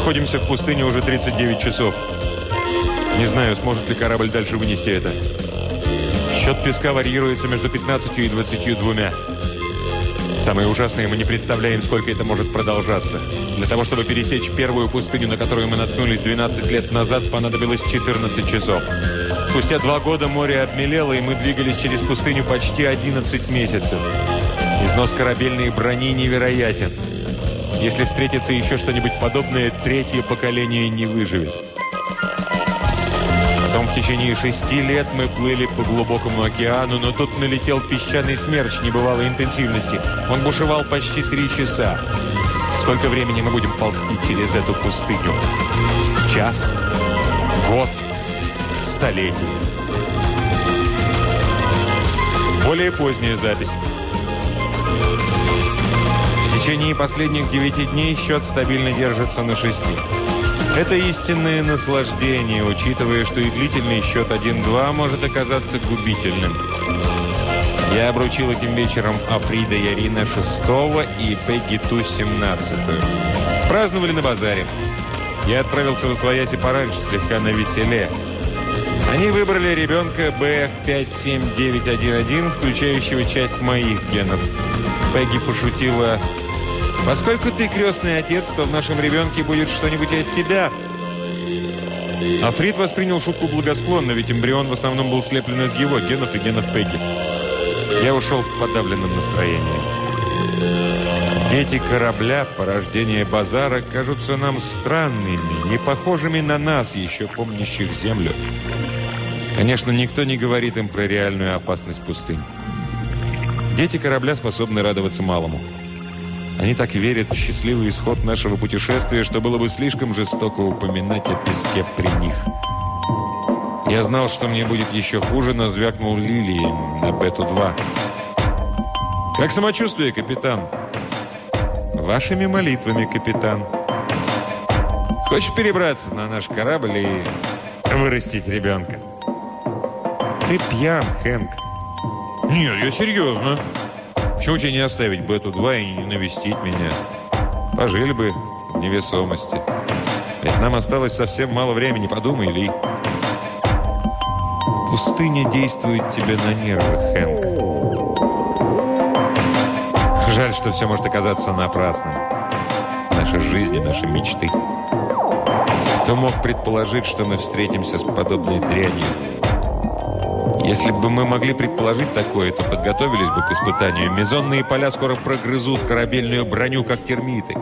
S1: Находимся в пустыне уже 39 часов. Не знаю, сможет ли корабль дальше вынести это. Счет песка варьируется между 15 и 22. Самое ужасное, мы не представляем, сколько это может продолжаться. Для того, чтобы пересечь первую пустыню, на которую мы наткнулись 12 лет назад, понадобилось 14 часов. Спустя два года море обмелело, и мы двигались через пустыню почти 11 месяцев. Износ корабельной брони невероятен. Если встретится еще что-нибудь подобное, третье поколение не выживет. Потом в течение шести лет мы плыли по глубокому океану, но тут налетел песчаный смерч небывалой интенсивности. Он бушевал почти три часа. Сколько времени мы будем ползти через эту пустыню? Час? Год? Столетие? Более поздняя запись течение последних девяти дней счет стабильно держится на шести. Это истинное наслаждение, учитывая, что и длительный счет 1-2 может оказаться губительным. Я обручил этим вечером Африда Ярина 6 и Пегги Ту 17 Праздновали на базаре. Я отправился в Освояси пораньше, слегка на веселе. Они выбрали ребенка BF57911, включающего часть моих генов. Пегги пошутила Поскольку ты крестный отец, то в нашем ребенке будет что-нибудь от тебя. Африт воспринял шутку благосклонно, ведь эмбрион в основном был слеплен из его генов и генов Пегги. Я ушел в подавленном настроении. Дети корабля, порождение базара, кажутся нам странными, не похожими на нас, еще помнящих землю. Конечно, никто не говорит им про реальную опасность пустынь. Дети корабля способны радоваться малому. Они так верят в счастливый исход нашего путешествия, что было бы слишком жестоко упоминать о песке при них. Я знал, что мне будет еще хуже, но звякнул Лилии на Бету-2. «Как самочувствие, капитан?» «Вашими молитвами, капитан». «Хочешь перебраться на наш корабль и вырастить ребенка?» «Ты пьян, Хэнк». «Нет, я серьезно». Почему тебе не оставить Бету-2 и не навестить меня? Пожили бы в невесомости. Ведь нам осталось совсем мало времени, подумай, Ли. Пустыня действует тебе на нервы, Хэнк. Жаль, что все может оказаться напрасным. Наша жизнь и наши мечты. Кто мог предположить, что мы встретимся с подобной дрянью? Если бы мы могли предположить такое, то подготовились бы к испытанию. Мезонные поля скоро прогрызут корабельную броню, как термиты.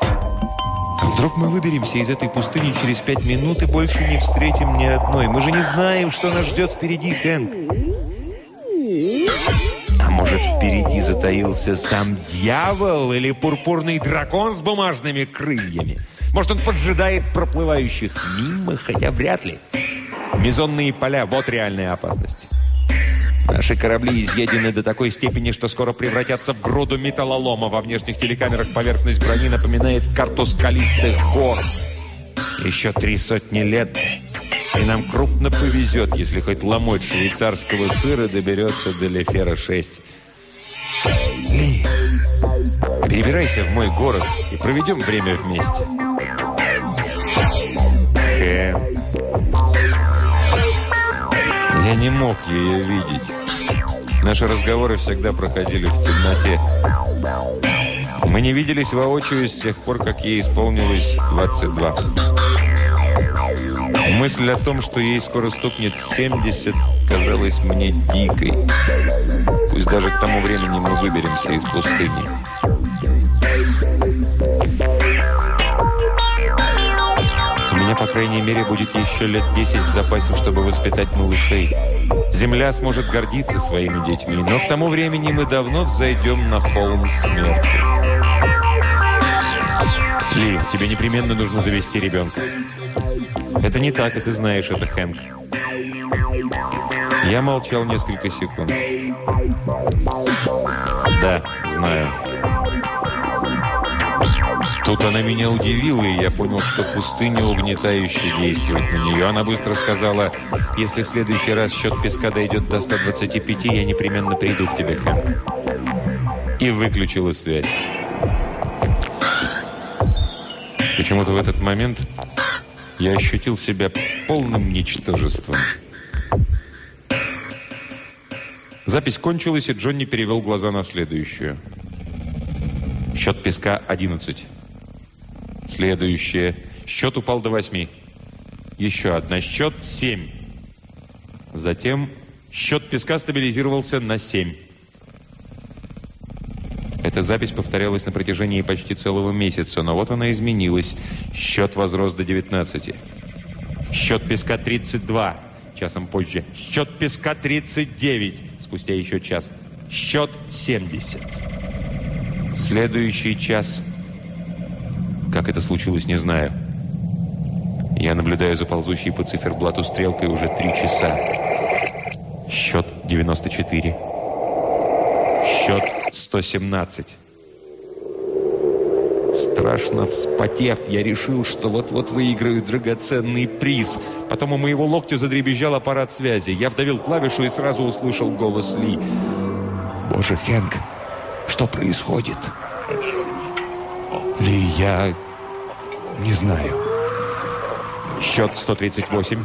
S1: А вдруг мы выберемся из этой пустыни через пять минут и больше не встретим ни одной? Мы же не знаем, что нас ждет впереди, Хэнк. А может, впереди затаился сам дьявол или пурпурный дракон с бумажными крыльями? Может, он поджидает проплывающих мимо, хотя вряд ли. Мизонные поля – вот реальная опасность. Наши корабли изъедены до такой степени, что скоро превратятся в груду металлолома. Во внешних телекамерах поверхность брони напоминает карту скалистых гор. Еще три сотни лет, и нам крупно повезет, если хоть ломоть швейцарского сыра доберется до Лефера-6. Ли, перебирайся в мой город и проведем время вместе. Я не мог ее видеть. Наши разговоры всегда проходили в темноте. Мы не виделись воочию с тех пор, как ей исполнилось 22. Мысль о том, что ей скоро стукнет 70, казалась мне дикой. Пусть даже к тому времени мы выберемся из пустыни. Меня, по крайней мере, будет еще лет 10 в запасе, чтобы воспитать малышей. Земля сможет гордиться своими детьми, но к тому времени мы давно взойдем на холм смерти. Ли, тебе непременно нужно завести ребенка. Это не так, и ты знаешь это, Хэнк. Я молчал несколько секунд. Да, знаю. Тут она меня удивила, и я понял, что пустыня угнетающе действует на нее. Она быстро сказала, если в следующий раз счет песка дойдет до 125, я непременно приду к тебе, Хэнк. И выключила связь. Почему-то в этот момент я ощутил себя полным ничтожеством. Запись кончилась, и Джонни перевел глаза на следующую. Счет песка 11. Следующее. Счет упал до восьми. Еще одна. Счет семь. Затем счет песка стабилизировался на семь. Эта запись повторялась на протяжении почти целого месяца, но вот она изменилась. Счет возрос до 19. Счет песка 32. Часом позже. Счет песка 39. Спустя еще час. Счет 70. Следующий час как это случилось, не знаю. Я наблюдаю за ползущей по циферблату стрелкой уже три часа. Счет 94. Счет 117. Страшно вспотев, я решил, что вот-вот выиграю драгоценный приз. Потом у моего локтя задребезжал аппарат связи. Я вдавил клавишу и сразу услышал голос Ли. «Боже, Хэнк, что происходит?» Ли, я не знаю. Счет 138,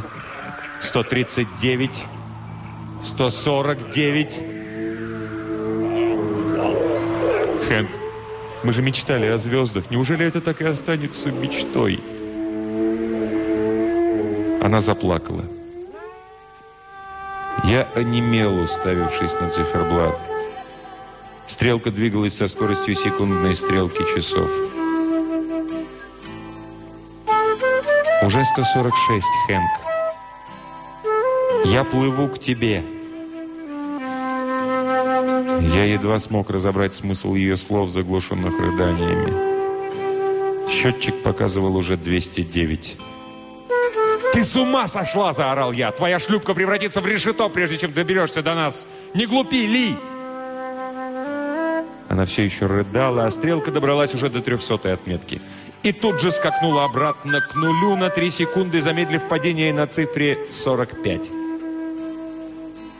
S1: 139, 149. Хэнк, мы же мечтали о звездах. Неужели это так и останется мечтой? Она заплакала. Я онемел, уставившись на циферблат. Стрелка двигалась со скоростью секундной стрелки часов. Уже 146, Хэнк. Я плыву к тебе. Я едва смог разобрать смысл ее слов, заглушенных рыданиями. Счетчик показывал уже 209. «Ты с ума сошла!» – заорал я. «Твоя шлюпка превратится в решето, прежде чем доберешься до нас! Не глупи, Ли!» Она все еще рыдала, а стрелка добралась уже до трехсотой отметки и тут же скакнула обратно к нулю на 3 секунды, замедлив падение на цифре 45.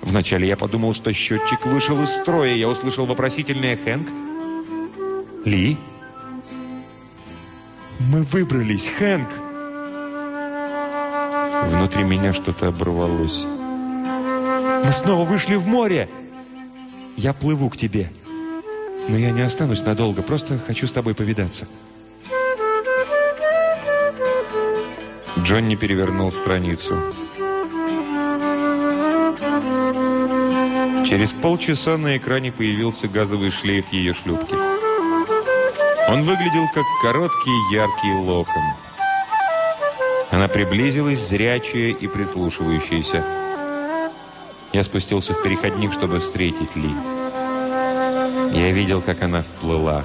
S1: Вначале я подумал, что счетчик вышел из строя. Я услышал вопросительное «Хэнк?» «Ли?» «Мы выбрались, Хэнк!»
S2: Внутри меня что-то оборвалось.
S1: Мы снова вышли в море. Я плыву к тебе. Но я не останусь надолго, просто хочу с тобой повидаться.
S2: Джонни перевернул страницу. Через полчаса на экране появился газовый шлейф ее шлюпки. Он выглядел как короткий яркий локон. Она приблизилась, зрячая и прислушивающаяся. Я спустился в переходник, чтобы встретить Ли. Я видел, как она вплыла.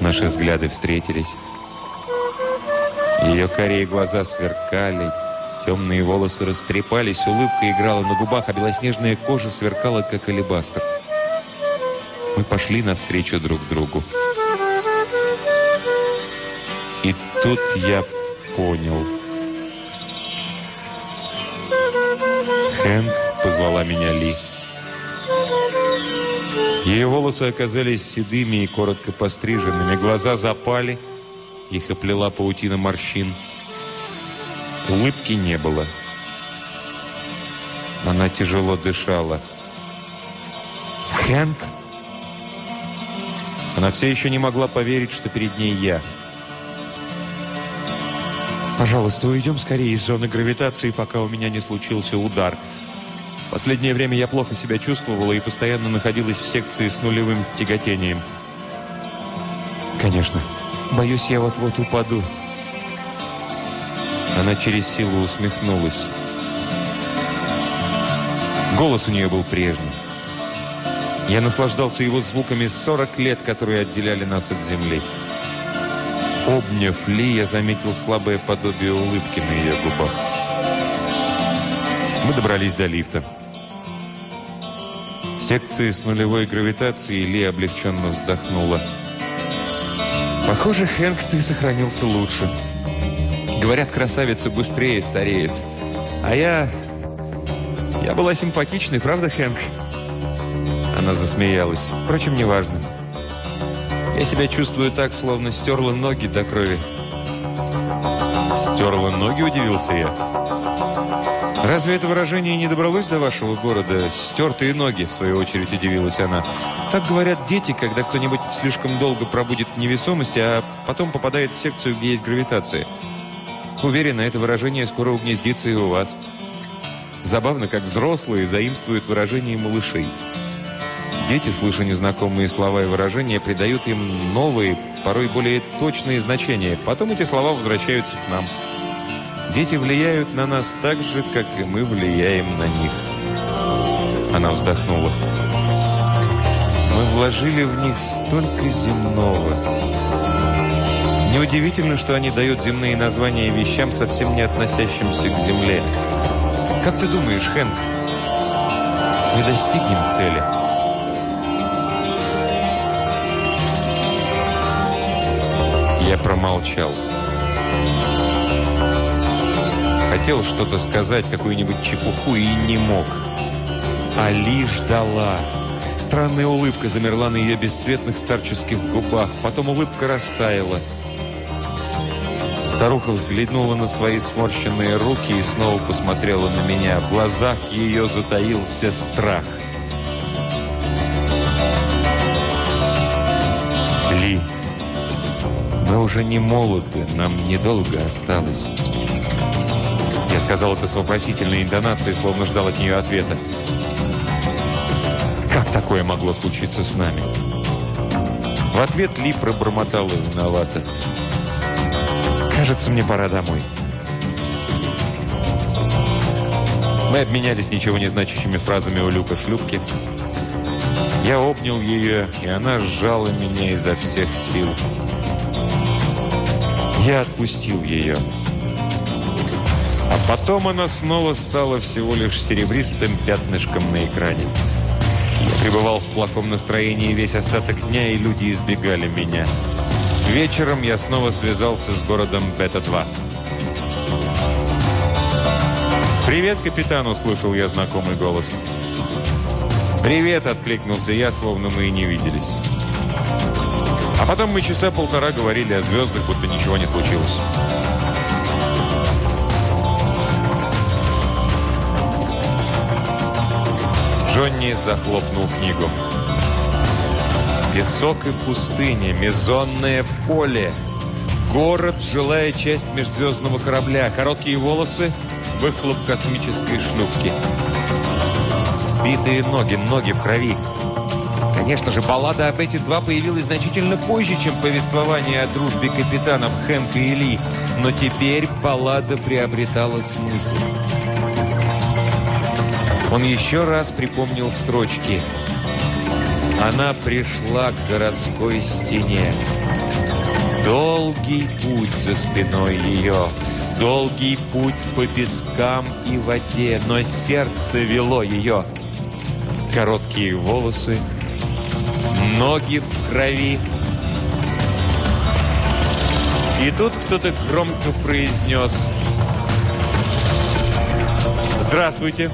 S2: Наши взгляды встретились. Ее карие глаза сверкали, темные волосы растрепались, улыбка играла на губах, а белоснежная кожа сверкала, как алебастр. Мы пошли навстречу друг другу. И тут я понял. «Хэнк», — позвала меня Ли. Ее волосы оказались седыми и коротко постриженными, глаза запали — их оплела паутина морщин. Улыбки не было. Она тяжело дышала.
S1: «Хэнк?»
S2: Она все еще не могла поверить, что перед ней я.
S1: «Пожалуйста, уйдем скорее из зоны гравитации, пока у меня не случился удар. Последнее время я плохо себя чувствовала и постоянно находилась в секции с нулевым тяготением». «Конечно». Боюсь, я вот-вот упаду.
S2: Она через силу усмехнулась. Голос у нее был прежний. Я наслаждался его звуками 40 лет, которые отделяли нас от земли. Обняв Ли, я заметил слабое подобие улыбки на ее губах. Мы добрались до лифта. В секции с нулевой гравитацией Ли облегченно вздохнула.
S1: Похоже, Хэнк, ты сохранился лучше. Говорят, красавицы быстрее стареют. А я... Я была симпатичной, правда, Хэнк?
S2: Она засмеялась.
S1: Впрочем, неважно. Я себя чувствую так, словно стерла ноги до крови.
S2: Стерла ноги, удивился я.
S1: «Разве это выражение не добралось до вашего города? Стертые ноги», в свою очередь удивилась она. «Так говорят дети, когда кто-нибудь слишком долго пробудет в невесомости, а потом попадает в секцию, где есть гравитация. Уверена, это выражение скоро угнездится и у вас. Забавно, как взрослые заимствуют выражения малышей. Дети, слыша незнакомые слова и выражения, придают им новые, порой более точные значения. Потом эти слова возвращаются к нам». Дети влияют на нас так же, как и мы влияем на них. Она вздохнула. Мы вложили в них столько земного. Неудивительно, что они дают земные названия вещам, совсем не относящимся к земле. Как ты думаешь, Хэнк, мы достигнем цели?
S2: Я промолчал. Хотел что-то сказать, какую-нибудь чепуху, и не мог.
S1: Али ждала. Странная улыбка замерла на ее бесцветных старческих губах. Потом улыбка растаяла.
S2: Старуха взглянула на свои сморщенные руки и снова посмотрела на меня. В глазах ее затаился страх.
S1: «Ли, мы уже не молоды, нам недолго осталось». Я сказал это с вопросительной интонацией, словно ждал от нее ответа. Как такое могло случиться с нами? В ответ Ли пробормотала виновата. «Кажется, мне пора домой». Мы обменялись ничего не значащими фразами у люка шлюпки. Я обнял ее, и она сжала меня изо всех сил. Я отпустил ее. Потом она снова стала всего лишь серебристым пятнышком на экране. Я пребывал в плохом настроении весь остаток дня, и люди избегали меня. Вечером я снова связался с городом Бета-2. «Привет, капитан!» – услышал я знакомый голос. «Привет!» – откликнулся я, словно мы и не виделись. А потом мы часа полтора говорили о звездах, будто ничего не случилось. Джонни захлопнул книгу. Песок и пустыня, мезонное поле, город, жилая часть межзвездного корабля, короткие волосы, выхлоп космической шлюпки. Сбитые ноги, ноги в крови. Конечно же, баллада об эти два появилась значительно позже, чем повествование о дружбе капитанов Хэнка и Ли, но теперь баллада приобретала смысл. Он еще раз припомнил строчки. Она пришла к городской стене. Долгий путь за спиной ее, долгий путь по пескам и воде, но сердце вело ее. Короткие волосы, ноги в крови. И тут кто-то громко произнес «Здравствуйте!»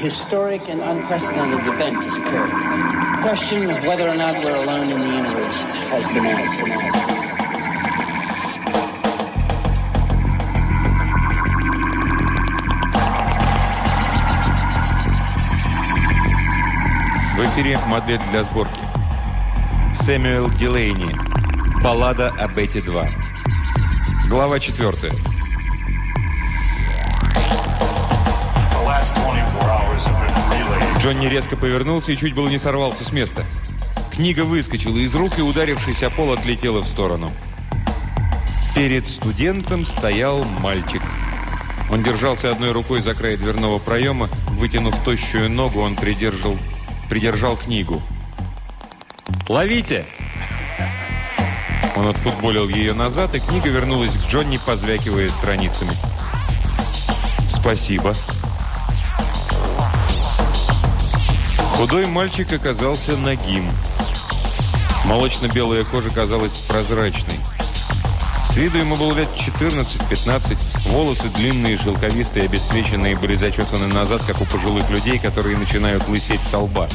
S3: Historic and unprecedented event has occurred. The question of whether or not we're alone in the universe has been answered.
S1: В эфире модель для сборки. Сэмюэл Дилейни. Баллада о Бетти-2. Глава 4. Джонни резко повернулся и чуть было не сорвался с места. Книга выскочила из рук и, ударившись о пол, отлетела в сторону. Перед студентом стоял мальчик. Он держался одной рукой за край дверного проема. Вытянув тощую ногу, он придержал, придержал книгу. «Ловите!» Он отфутболил ее назад, и книга вернулась к Джонни, позвякивая страницами. «Спасибо», Худой мальчик оказался нагим. Молочно-белая кожа казалась прозрачной. С виду ему было лет 14-15. Волосы длинные, шелковистые, обесцвеченные, были зачесаны назад, как у пожилых людей, которые начинают лысеть со лба.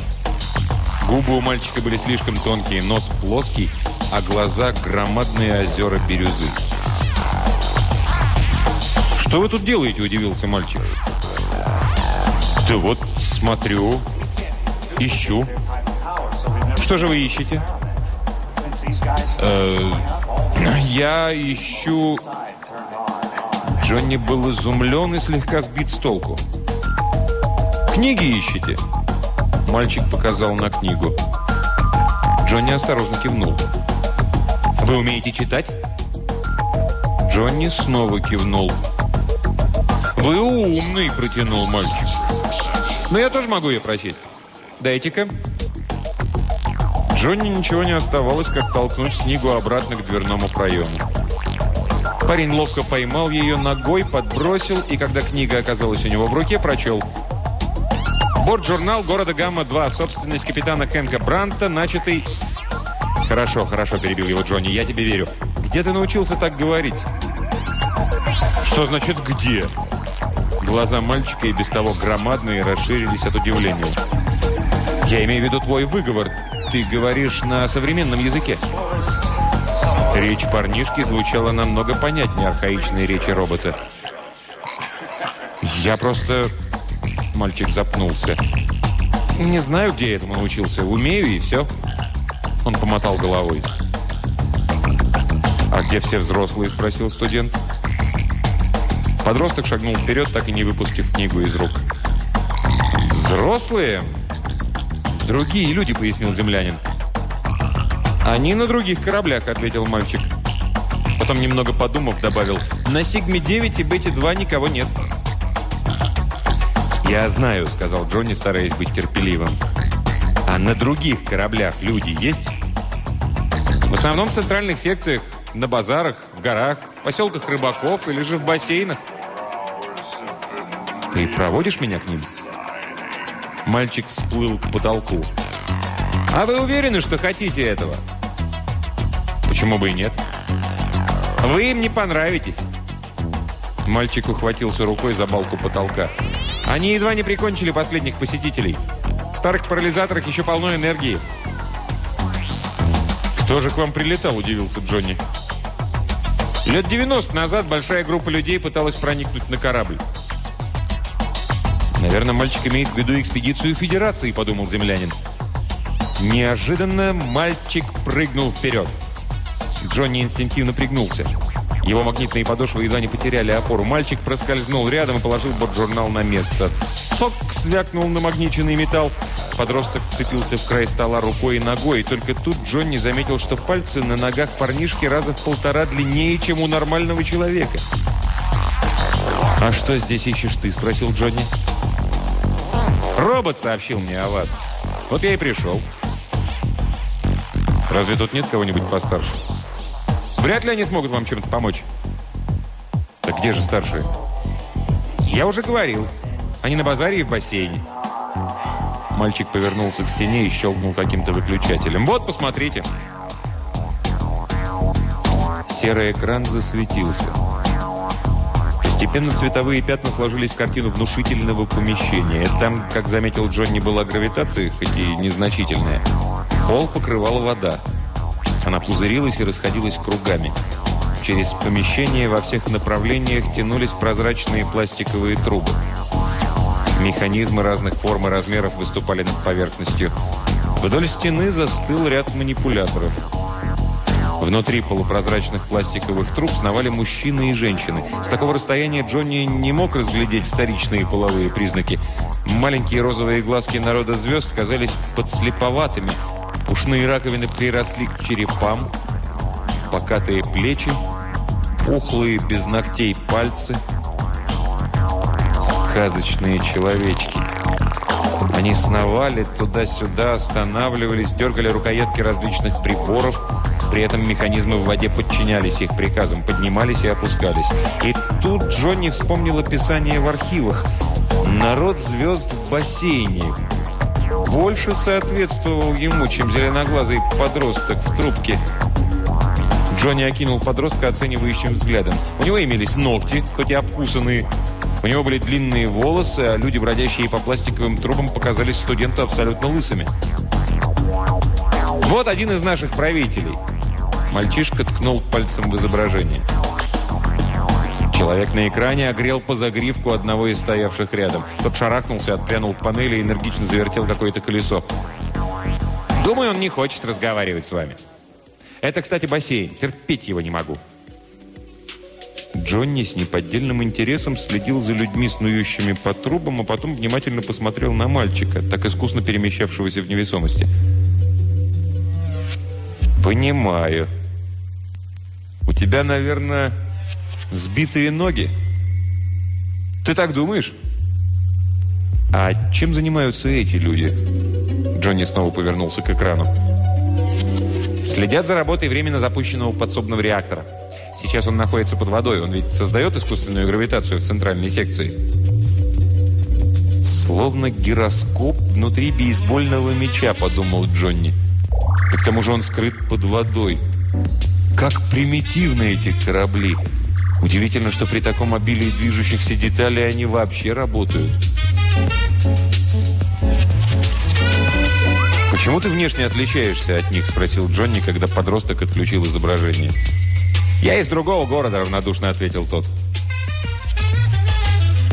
S1: Губы у мальчика были слишком тонкие, нос плоский, а глаза – громадные озера бирюзы. «Что вы тут делаете?» – удивился мальчик. «Да вот, смотрю», Ищу. Что же вы ищете? Э, я ищу... Джонни был изумлен и слегка сбит с толку. «Книги ищете?» Мальчик показал на книгу. Джонни осторожно кивнул. «Вы умеете читать?» Джонни снова кивнул. «Вы умный!» – протянул мальчик. «Но я тоже могу ее прочесть». Дайте-ка». Джонни ничего не оставалось, как толкнуть книгу обратно к дверному проему. Парень ловко поймал ее ногой, подбросил, и когда книга оказалась у него в руке, прочел. Борт-журнал города Гамма-2, собственность капитана Хэнка Бранта, начатый... «Хорошо, хорошо», – перебил его Джонни, – «я тебе верю. Где ты научился так говорить?» «Что значит «где»?» Глаза мальчика и без того громадные расширились от удивления. Я имею в виду твой выговор. Ты говоришь на современном языке. Речь парнишки звучала намного понятнее архаичной речи робота. Я просто... Мальчик запнулся. Не знаю, где я этому научился. Умею и все. Он помотал головой. «А где все взрослые?» – спросил студент. Подросток шагнул вперед, так и не выпустив книгу из рук. «Взрослые?» «Другие люди», — пояснил землянин. «Они на других кораблях», — ответил мальчик. Потом, немного подумав, добавил, «На Сигме-9 и Бете-2 никого нет». «Я знаю», — сказал Джонни, стараясь быть терпеливым. А на других кораблях люди есть?
S4: В основном в центральных секциях, на базарах, в горах, в поселках рыбаков или же в бассейнах.
S1: Ты проводишь меня к ним? Мальчик всплыл к потолку.
S4: А вы уверены, что хотите этого?
S1: Почему бы и нет?
S4: Вы им не понравитесь.
S1: Мальчик ухватился рукой за балку потолка.
S4: Они едва не прикончили последних посетителей. В старых парализаторах еще полно энергии.
S1: «Кто же к вам прилетал?» – удивился Джонни.
S4: Лет 90 назад большая группа людей пыталась проникнуть на корабль.
S1: «Наверное, мальчик имеет в виду экспедицию Федерации», – подумал землянин. Неожиданно мальчик прыгнул вперед. Джонни инстинктивно пригнулся. Его магнитные подошвы едва не потеряли опору. Мальчик проскользнул рядом и положил бортжурнал на место. Цок звякнул намагниченный металл. Подросток вцепился в край стола рукой и ногой. И только тут Джонни заметил, что пальцы на ногах парнишки раза в полтора длиннее, чем у нормального человека. «А что здесь ищешь ты?» – спросил Джонни.
S4: «Робот сообщил мне о вас. Вот я и пришел».
S1: «Разве тут нет кого-нибудь постарше?»
S4: Вряд ли они смогут вам чем-то помочь.
S1: Так где же старшие?
S4: Я уже говорил. Они на базаре и в бассейне.
S1: Мальчик повернулся к стене и щелкнул каким-то выключателем. «Вот, посмотрите!» Серый экран засветился. Постепенно цветовые пятна сложились в картину внушительного помещения. Там, как заметил Джонни, была гравитация, хоть и незначительная. Пол покрывала вода. Она пузырилась и расходилась кругами. Через помещение во всех направлениях тянулись прозрачные пластиковые трубы. Механизмы разных форм и размеров выступали над поверхностью. Вдоль стены застыл ряд манипуляторов. Внутри полупрозрачных пластиковых труб сновали мужчины и женщины. С такого расстояния Джонни не мог разглядеть вторичные половые признаки. Маленькие розовые глазки народа звезд казались подслеповатыми – Ушные раковины приросли к черепам, покатые плечи, пухлые, без ногтей пальцы. Сказочные человечки. Они сновали туда-сюда, останавливались, дергали рукоятки различных приборов. При этом механизмы в воде подчинялись их приказам, поднимались и опускались. И тут Джонни вспомнил описание в архивах. «Народ звезд в бассейне больше соответствовал ему, чем зеленоглазый подросток в трубке. Джонни окинул подростка оценивающим взглядом. У него имелись ногти, хоть и обкусанные. У него были длинные волосы, а люди, бродящие по пластиковым трубам, показались студенту абсолютно лысыми. «Вот один из наших правителей!» Мальчишка ткнул пальцем в изображение. Человек на экране огрел по загривку одного из стоявших рядом. Тот шарахнулся, отпрянул к панели и энергично завертел какое-то колесо. «Думаю, он не хочет разговаривать с вами. Это, кстати, бассейн. Терпеть его не могу». Джонни с неподдельным интересом следил за людьми, снующими по трубам, а потом внимательно посмотрел на мальчика, так искусно перемещавшегося в невесомости. «Понимаю. У тебя, наверное, Сбитые ноги? Ты так думаешь? А чем занимаются эти люди? Джонни снова повернулся к экрану. Следят за работой временно запущенного подсобного реактора. Сейчас он находится под водой. Он ведь создает искусственную гравитацию в центральной секции. Словно гироскоп внутри бейсбольного мяча, подумал Джонни. И к тому же он скрыт под водой. Как примитивны эти корабли. Удивительно, что при таком обилии движущихся деталей они вообще работают. «Почему ты внешне отличаешься от них?» – спросил Джонни, когда подросток отключил изображение. «Я из другого города», – равнодушно ответил тот.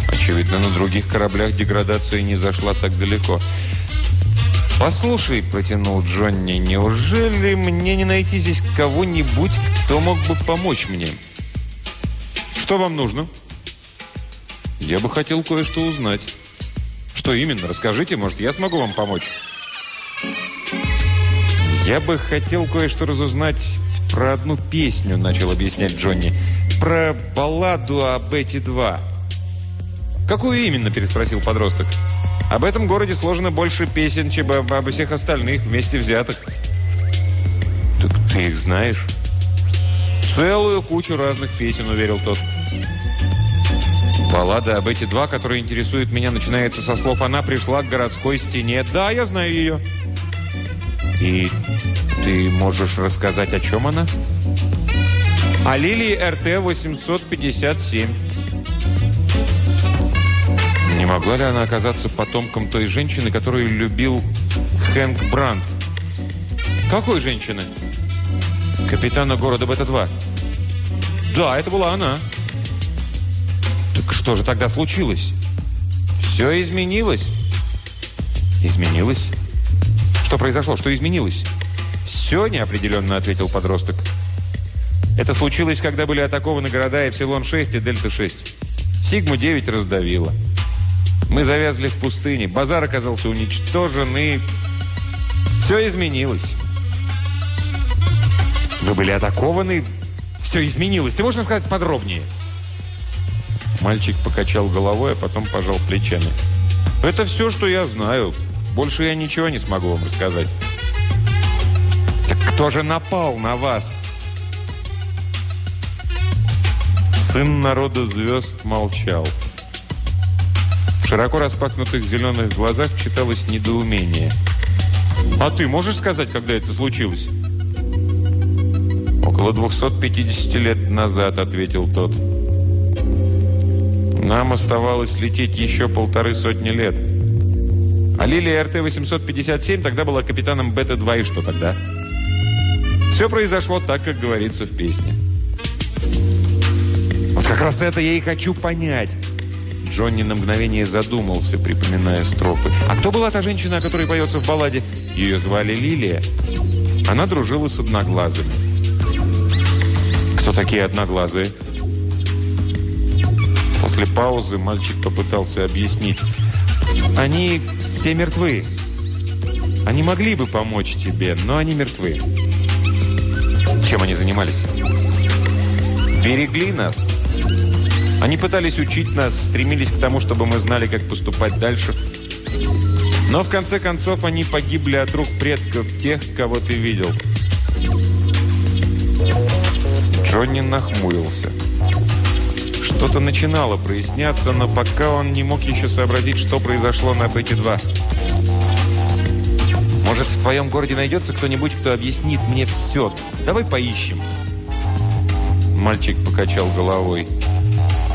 S1: Очевидно, на других кораблях деградация не зашла так далеко. «Послушай», – протянул Джонни, – «неужели мне не найти здесь кого-нибудь, кто мог бы помочь мне?» Что вам нужно? Я бы хотел кое-что узнать. Что именно? Расскажите, может, я смогу вам помочь? Я бы хотел кое-что разузнать про одну песню, начал объяснять Джонни. Про балладу о Бетти 2. Какую именно, переспросил подросток. Об этом городе сложено больше песен, чем об, обо всех остальных вместе взятых.
S4: Так ты их знаешь?
S1: Целую кучу разных песен, уверил тот.
S4: Баллада об эти два, которые интересуют меня, начинается со слов «Она пришла к городской стене». Да, я знаю ее. И ты можешь рассказать, о чем она?
S1: О Лилии РТ-857.
S4: Не могла ли она оказаться потомком той женщины, которую любил Хэнк Брандт?
S1: Какой женщины?
S4: Капитана города Бета-2.
S1: Да, это была она.
S4: Так что же тогда случилось?
S1: Все изменилось.
S4: Изменилось? Что произошло? Что изменилось?
S1: Все неопределенно, ответил подросток. Это случилось, когда были атакованы города Эпсилон-6 и Дельта-6. Сигму-9 раздавила. Мы завязли в пустыне. Базар оказался уничтожен, и... Все изменилось.
S4: Вы были атакованы? Все изменилось. Ты можешь рассказать подробнее?
S1: Мальчик покачал головой, а потом пожал плечами. Это все, что я знаю. Больше я ничего не смогу вам рассказать.
S4: Так кто же напал на вас?
S1: Сын народа звезд молчал. Широко распахнутых зеленых глазах читалось недоумение. «А ты можешь сказать, когда это случилось?» «Около 250 лет назад», — ответил тот. «Нам оставалось лететь еще полторы сотни лет. А Лилия РТ-857 тогда была капитаном Бета-2, и что тогда?» Все произошло так, как говорится в песне.
S4: Вот как раз это я и хочу понять.
S1: Джонни на мгновение задумался, припоминая строфы. А кто была та женщина, о которой поется в балладе? Ее звали Лилия. Она дружила с одноглазыми.
S4: Кто такие одноглазые?
S1: После паузы мальчик попытался объяснить. Они все мертвы. Они могли бы помочь тебе, но они мертвы.
S4: Чем они занимались?
S1: Берегли нас. Они пытались учить нас, стремились к тому, чтобы мы знали, как поступать дальше. Но в конце концов они погибли от рук предков тех, кого ты видел. Джонни нахмурился. Что-то начинало проясняться, но пока он не мог еще сообразить, что произошло на Бете-2. Может, в твоем городе найдется кто-нибудь, кто объяснит мне все. Давай поищем. Мальчик покачал головой.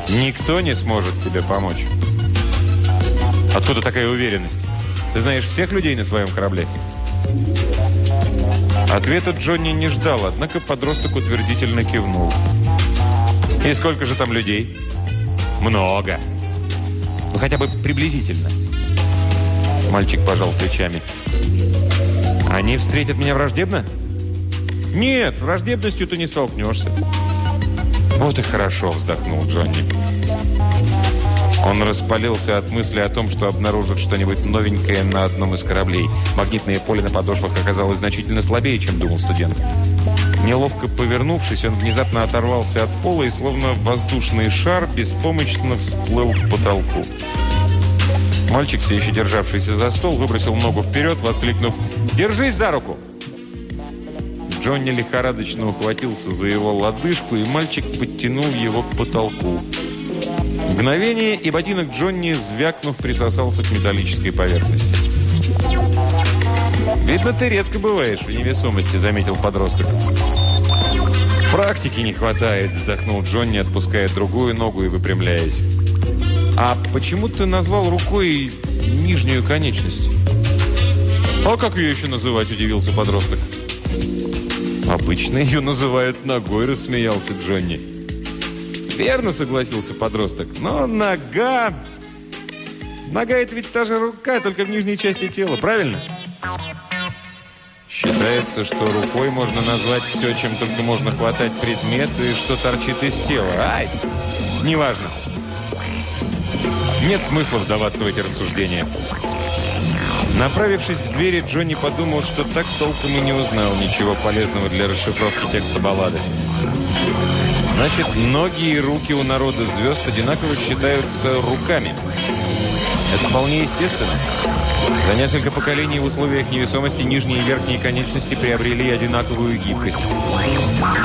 S1: Никто не сможет тебе помочь. Откуда такая уверенность? Ты знаешь всех людей на своем корабле? Ответа Джонни не ждал, однако подросток утвердительно кивнул. И сколько же там людей? Много. Ну, хотя бы приблизительно. Мальчик пожал плечами. Они встретят меня враждебно? Нет, враждебностью ты не столкнешься. Вот и хорошо, вздохнул Джонни. Он распалился от мысли о том, что обнаружит что-нибудь новенькое на одном из кораблей. Магнитное поле на подошвах оказалось значительно слабее, чем думал студент. Неловко повернувшись, он внезапно оторвался от пола и, словно воздушный шар, беспомощно всплыл к потолку. Мальчик, все еще державшийся за стол, выбросил ногу вперед, воскликнув «Держись за руку!» Джонни лихорадочно ухватился за его лодыжку, и мальчик подтянул его к потолку. Мгновение, и ботинок Джонни, звякнув, присосался к металлической поверхности. «Видно, ты редко бываешь в невесомости», — заметил подросток. «Практики не хватает», — вздохнул Джонни, отпуская другую ногу и выпрямляясь. «А почему ты назвал рукой нижнюю конечность?» «А как ее еще называть?» – удивился подросток. «Обычно ее называют ногой», – рассмеялся Джонни. «Верно», – согласился подросток. «Но нога... Нога – это ведь та же рука, только в нижней части тела, правильно?» Считается, что рукой можно назвать все, чем только можно хватать предметы, что торчит из тела. Ай, неважно. Нет смысла вдаваться в эти рассуждения. Направившись к двери, Джонни подумал, что так толком и не узнал ничего полезного для расшифровки текста баллады. Значит, ноги и руки у народа звезд одинаково считаются руками. Это вполне естественно. За несколько поколений в условиях невесомости нижние и верхние конечности приобрели одинаковую гибкость.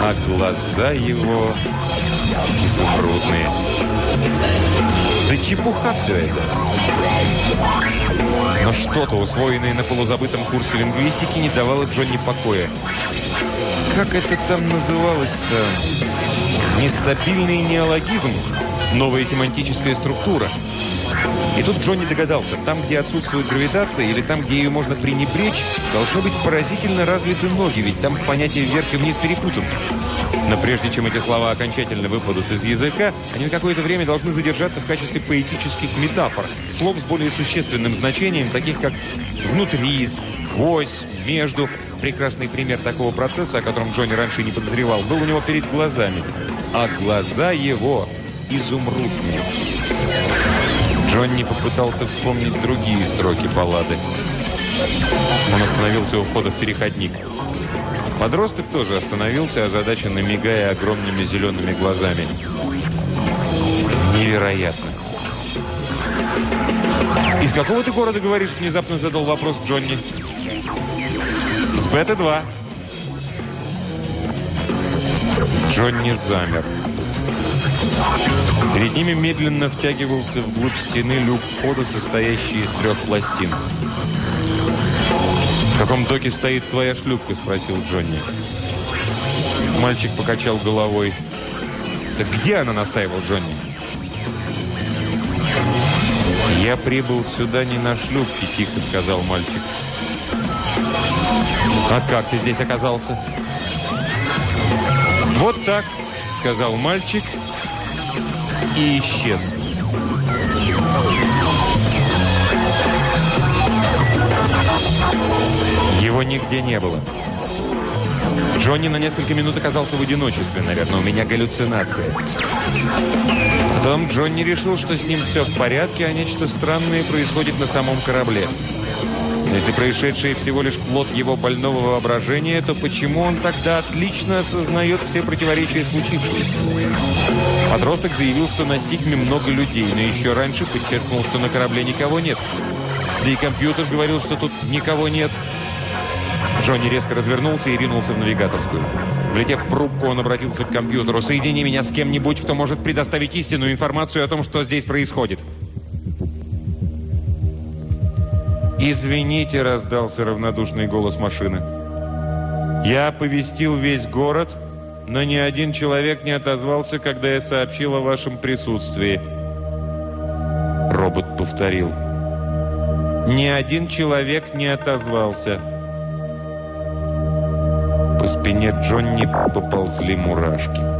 S1: А глаза его изумрудные. Да чепуха все это. Но что-то, усвоенное на полузабытом курсе лингвистики, не давало Джонни покоя. Как это там называлось-то? Нестабильный неологизм? Новая семантическая структура? И тут Джонни догадался, там, где отсутствует гравитация, или там, где ее можно пренебречь, должны быть поразительно развиты ноги, ведь там понятия вверх и вниз перепутаны. Но прежде чем эти слова окончательно выпадут из языка, они на какое-то время должны задержаться в качестве поэтических метафор, слов с более существенным значением, таких как «внутри», «сквозь», «между». Прекрасный пример такого процесса, о котором Джонни раньше не подозревал, был у него перед глазами. А глаза его изумрудные. Джонни попытался вспомнить другие строки баллады. Он остановился у входа в переходник. Подросток тоже остановился, озадаченно мигая огромными зелеными глазами. Невероятно. «Из какого ты города, говоришь?» – внезапно задал вопрос Джонни. «С Бета-2». Джонни замер. Перед ними медленно втягивался вглубь стены люк входа, состоящий из трех пластин. «В каком доке стоит твоя шлюпка?» – спросил Джонни. Мальчик покачал головой. «Так где она?» – настаивал Джонни. «Я прибыл сюда не на шлюпке», – тихо сказал мальчик. «А как ты здесь оказался?» «Вот так», – сказал мальчик и исчез. Его нигде не было. Джонни на несколько минут оказался в одиночестве. Наверное, у меня галлюцинация. Потом Джонни решил, что с ним все в порядке, а нечто странное происходит на самом корабле. Если происшедшее всего лишь плод его больного воображения, то почему он тогда отлично осознает все противоречия случившегося? Подросток заявил, что на Сигме много людей, но еще раньше подчеркнул, что на корабле никого нет. Да и компьютер говорил, что тут никого нет. Джонни резко развернулся и ринулся в навигаторскую. Влетев в рубку, он обратился к компьютеру. «Соедини меня с кем-нибудь, кто может предоставить истинную информацию о том, что здесь происходит». «Извините», — раздался равнодушный голос машины. «Я оповестил весь город, но ни один человек не отозвался, когда я сообщил о вашем присутствии». Робот повторил. «Ни один человек не отозвался». По спине Джонни поползли мурашки.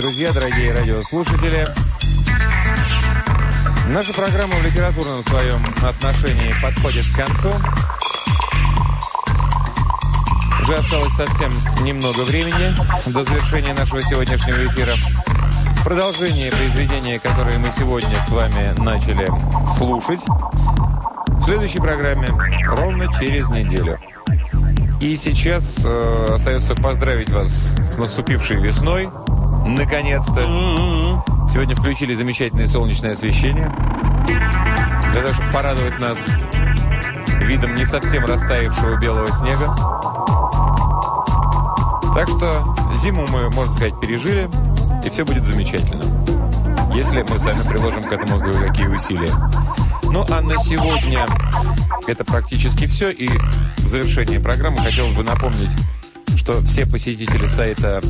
S1: Друзья, дорогие радиослушатели, наша программа в литературном своем отношении подходит к концу. Уже осталось совсем немного времени до завершения нашего сегодняшнего эфира. Продолжение произведения, которое мы сегодня с вами начали слушать, в следующей программе ровно через неделю. И сейчас э, остается поздравить вас с наступившей весной. Наконец-то. Сегодня включили замечательное солнечное освещение. Для того, чтобы порадовать нас видом не совсем растаявшего белого снега. Так что зиму мы, можно сказать, пережили, и все будет замечательно. Если мы сами приложим к этому кое-какие усилия. Ну, а на сегодня это практически все. И в завершении программы хотелось бы напомнить, что все посетители сайта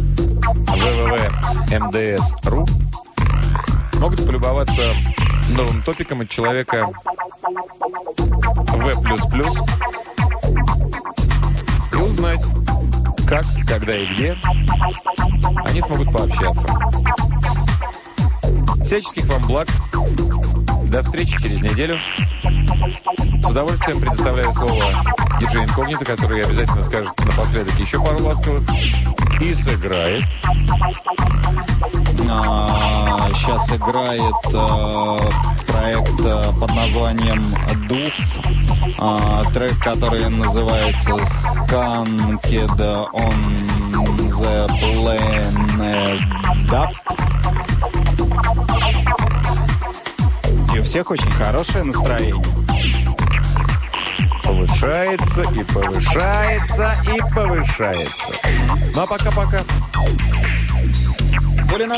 S1: www.mds.ru могут полюбоваться новым топиком от человека V++ и узнать, как, когда и где они смогут пообщаться. Всяческих вам благ. До встречи через неделю. С удовольствием предоставляю слово диджей Инкогнито, который обязательно скажет напоследок еще пару ласковых. И сыграет.
S5: А, сейчас играет а, проект а, под названием «Дуф». А, трек, который называется «Skunked on the Planet Up». И у всех очень хорошее настроение.
S1: Повышается и повышается и повышается. Ну а пока-пока.
S5: Булина.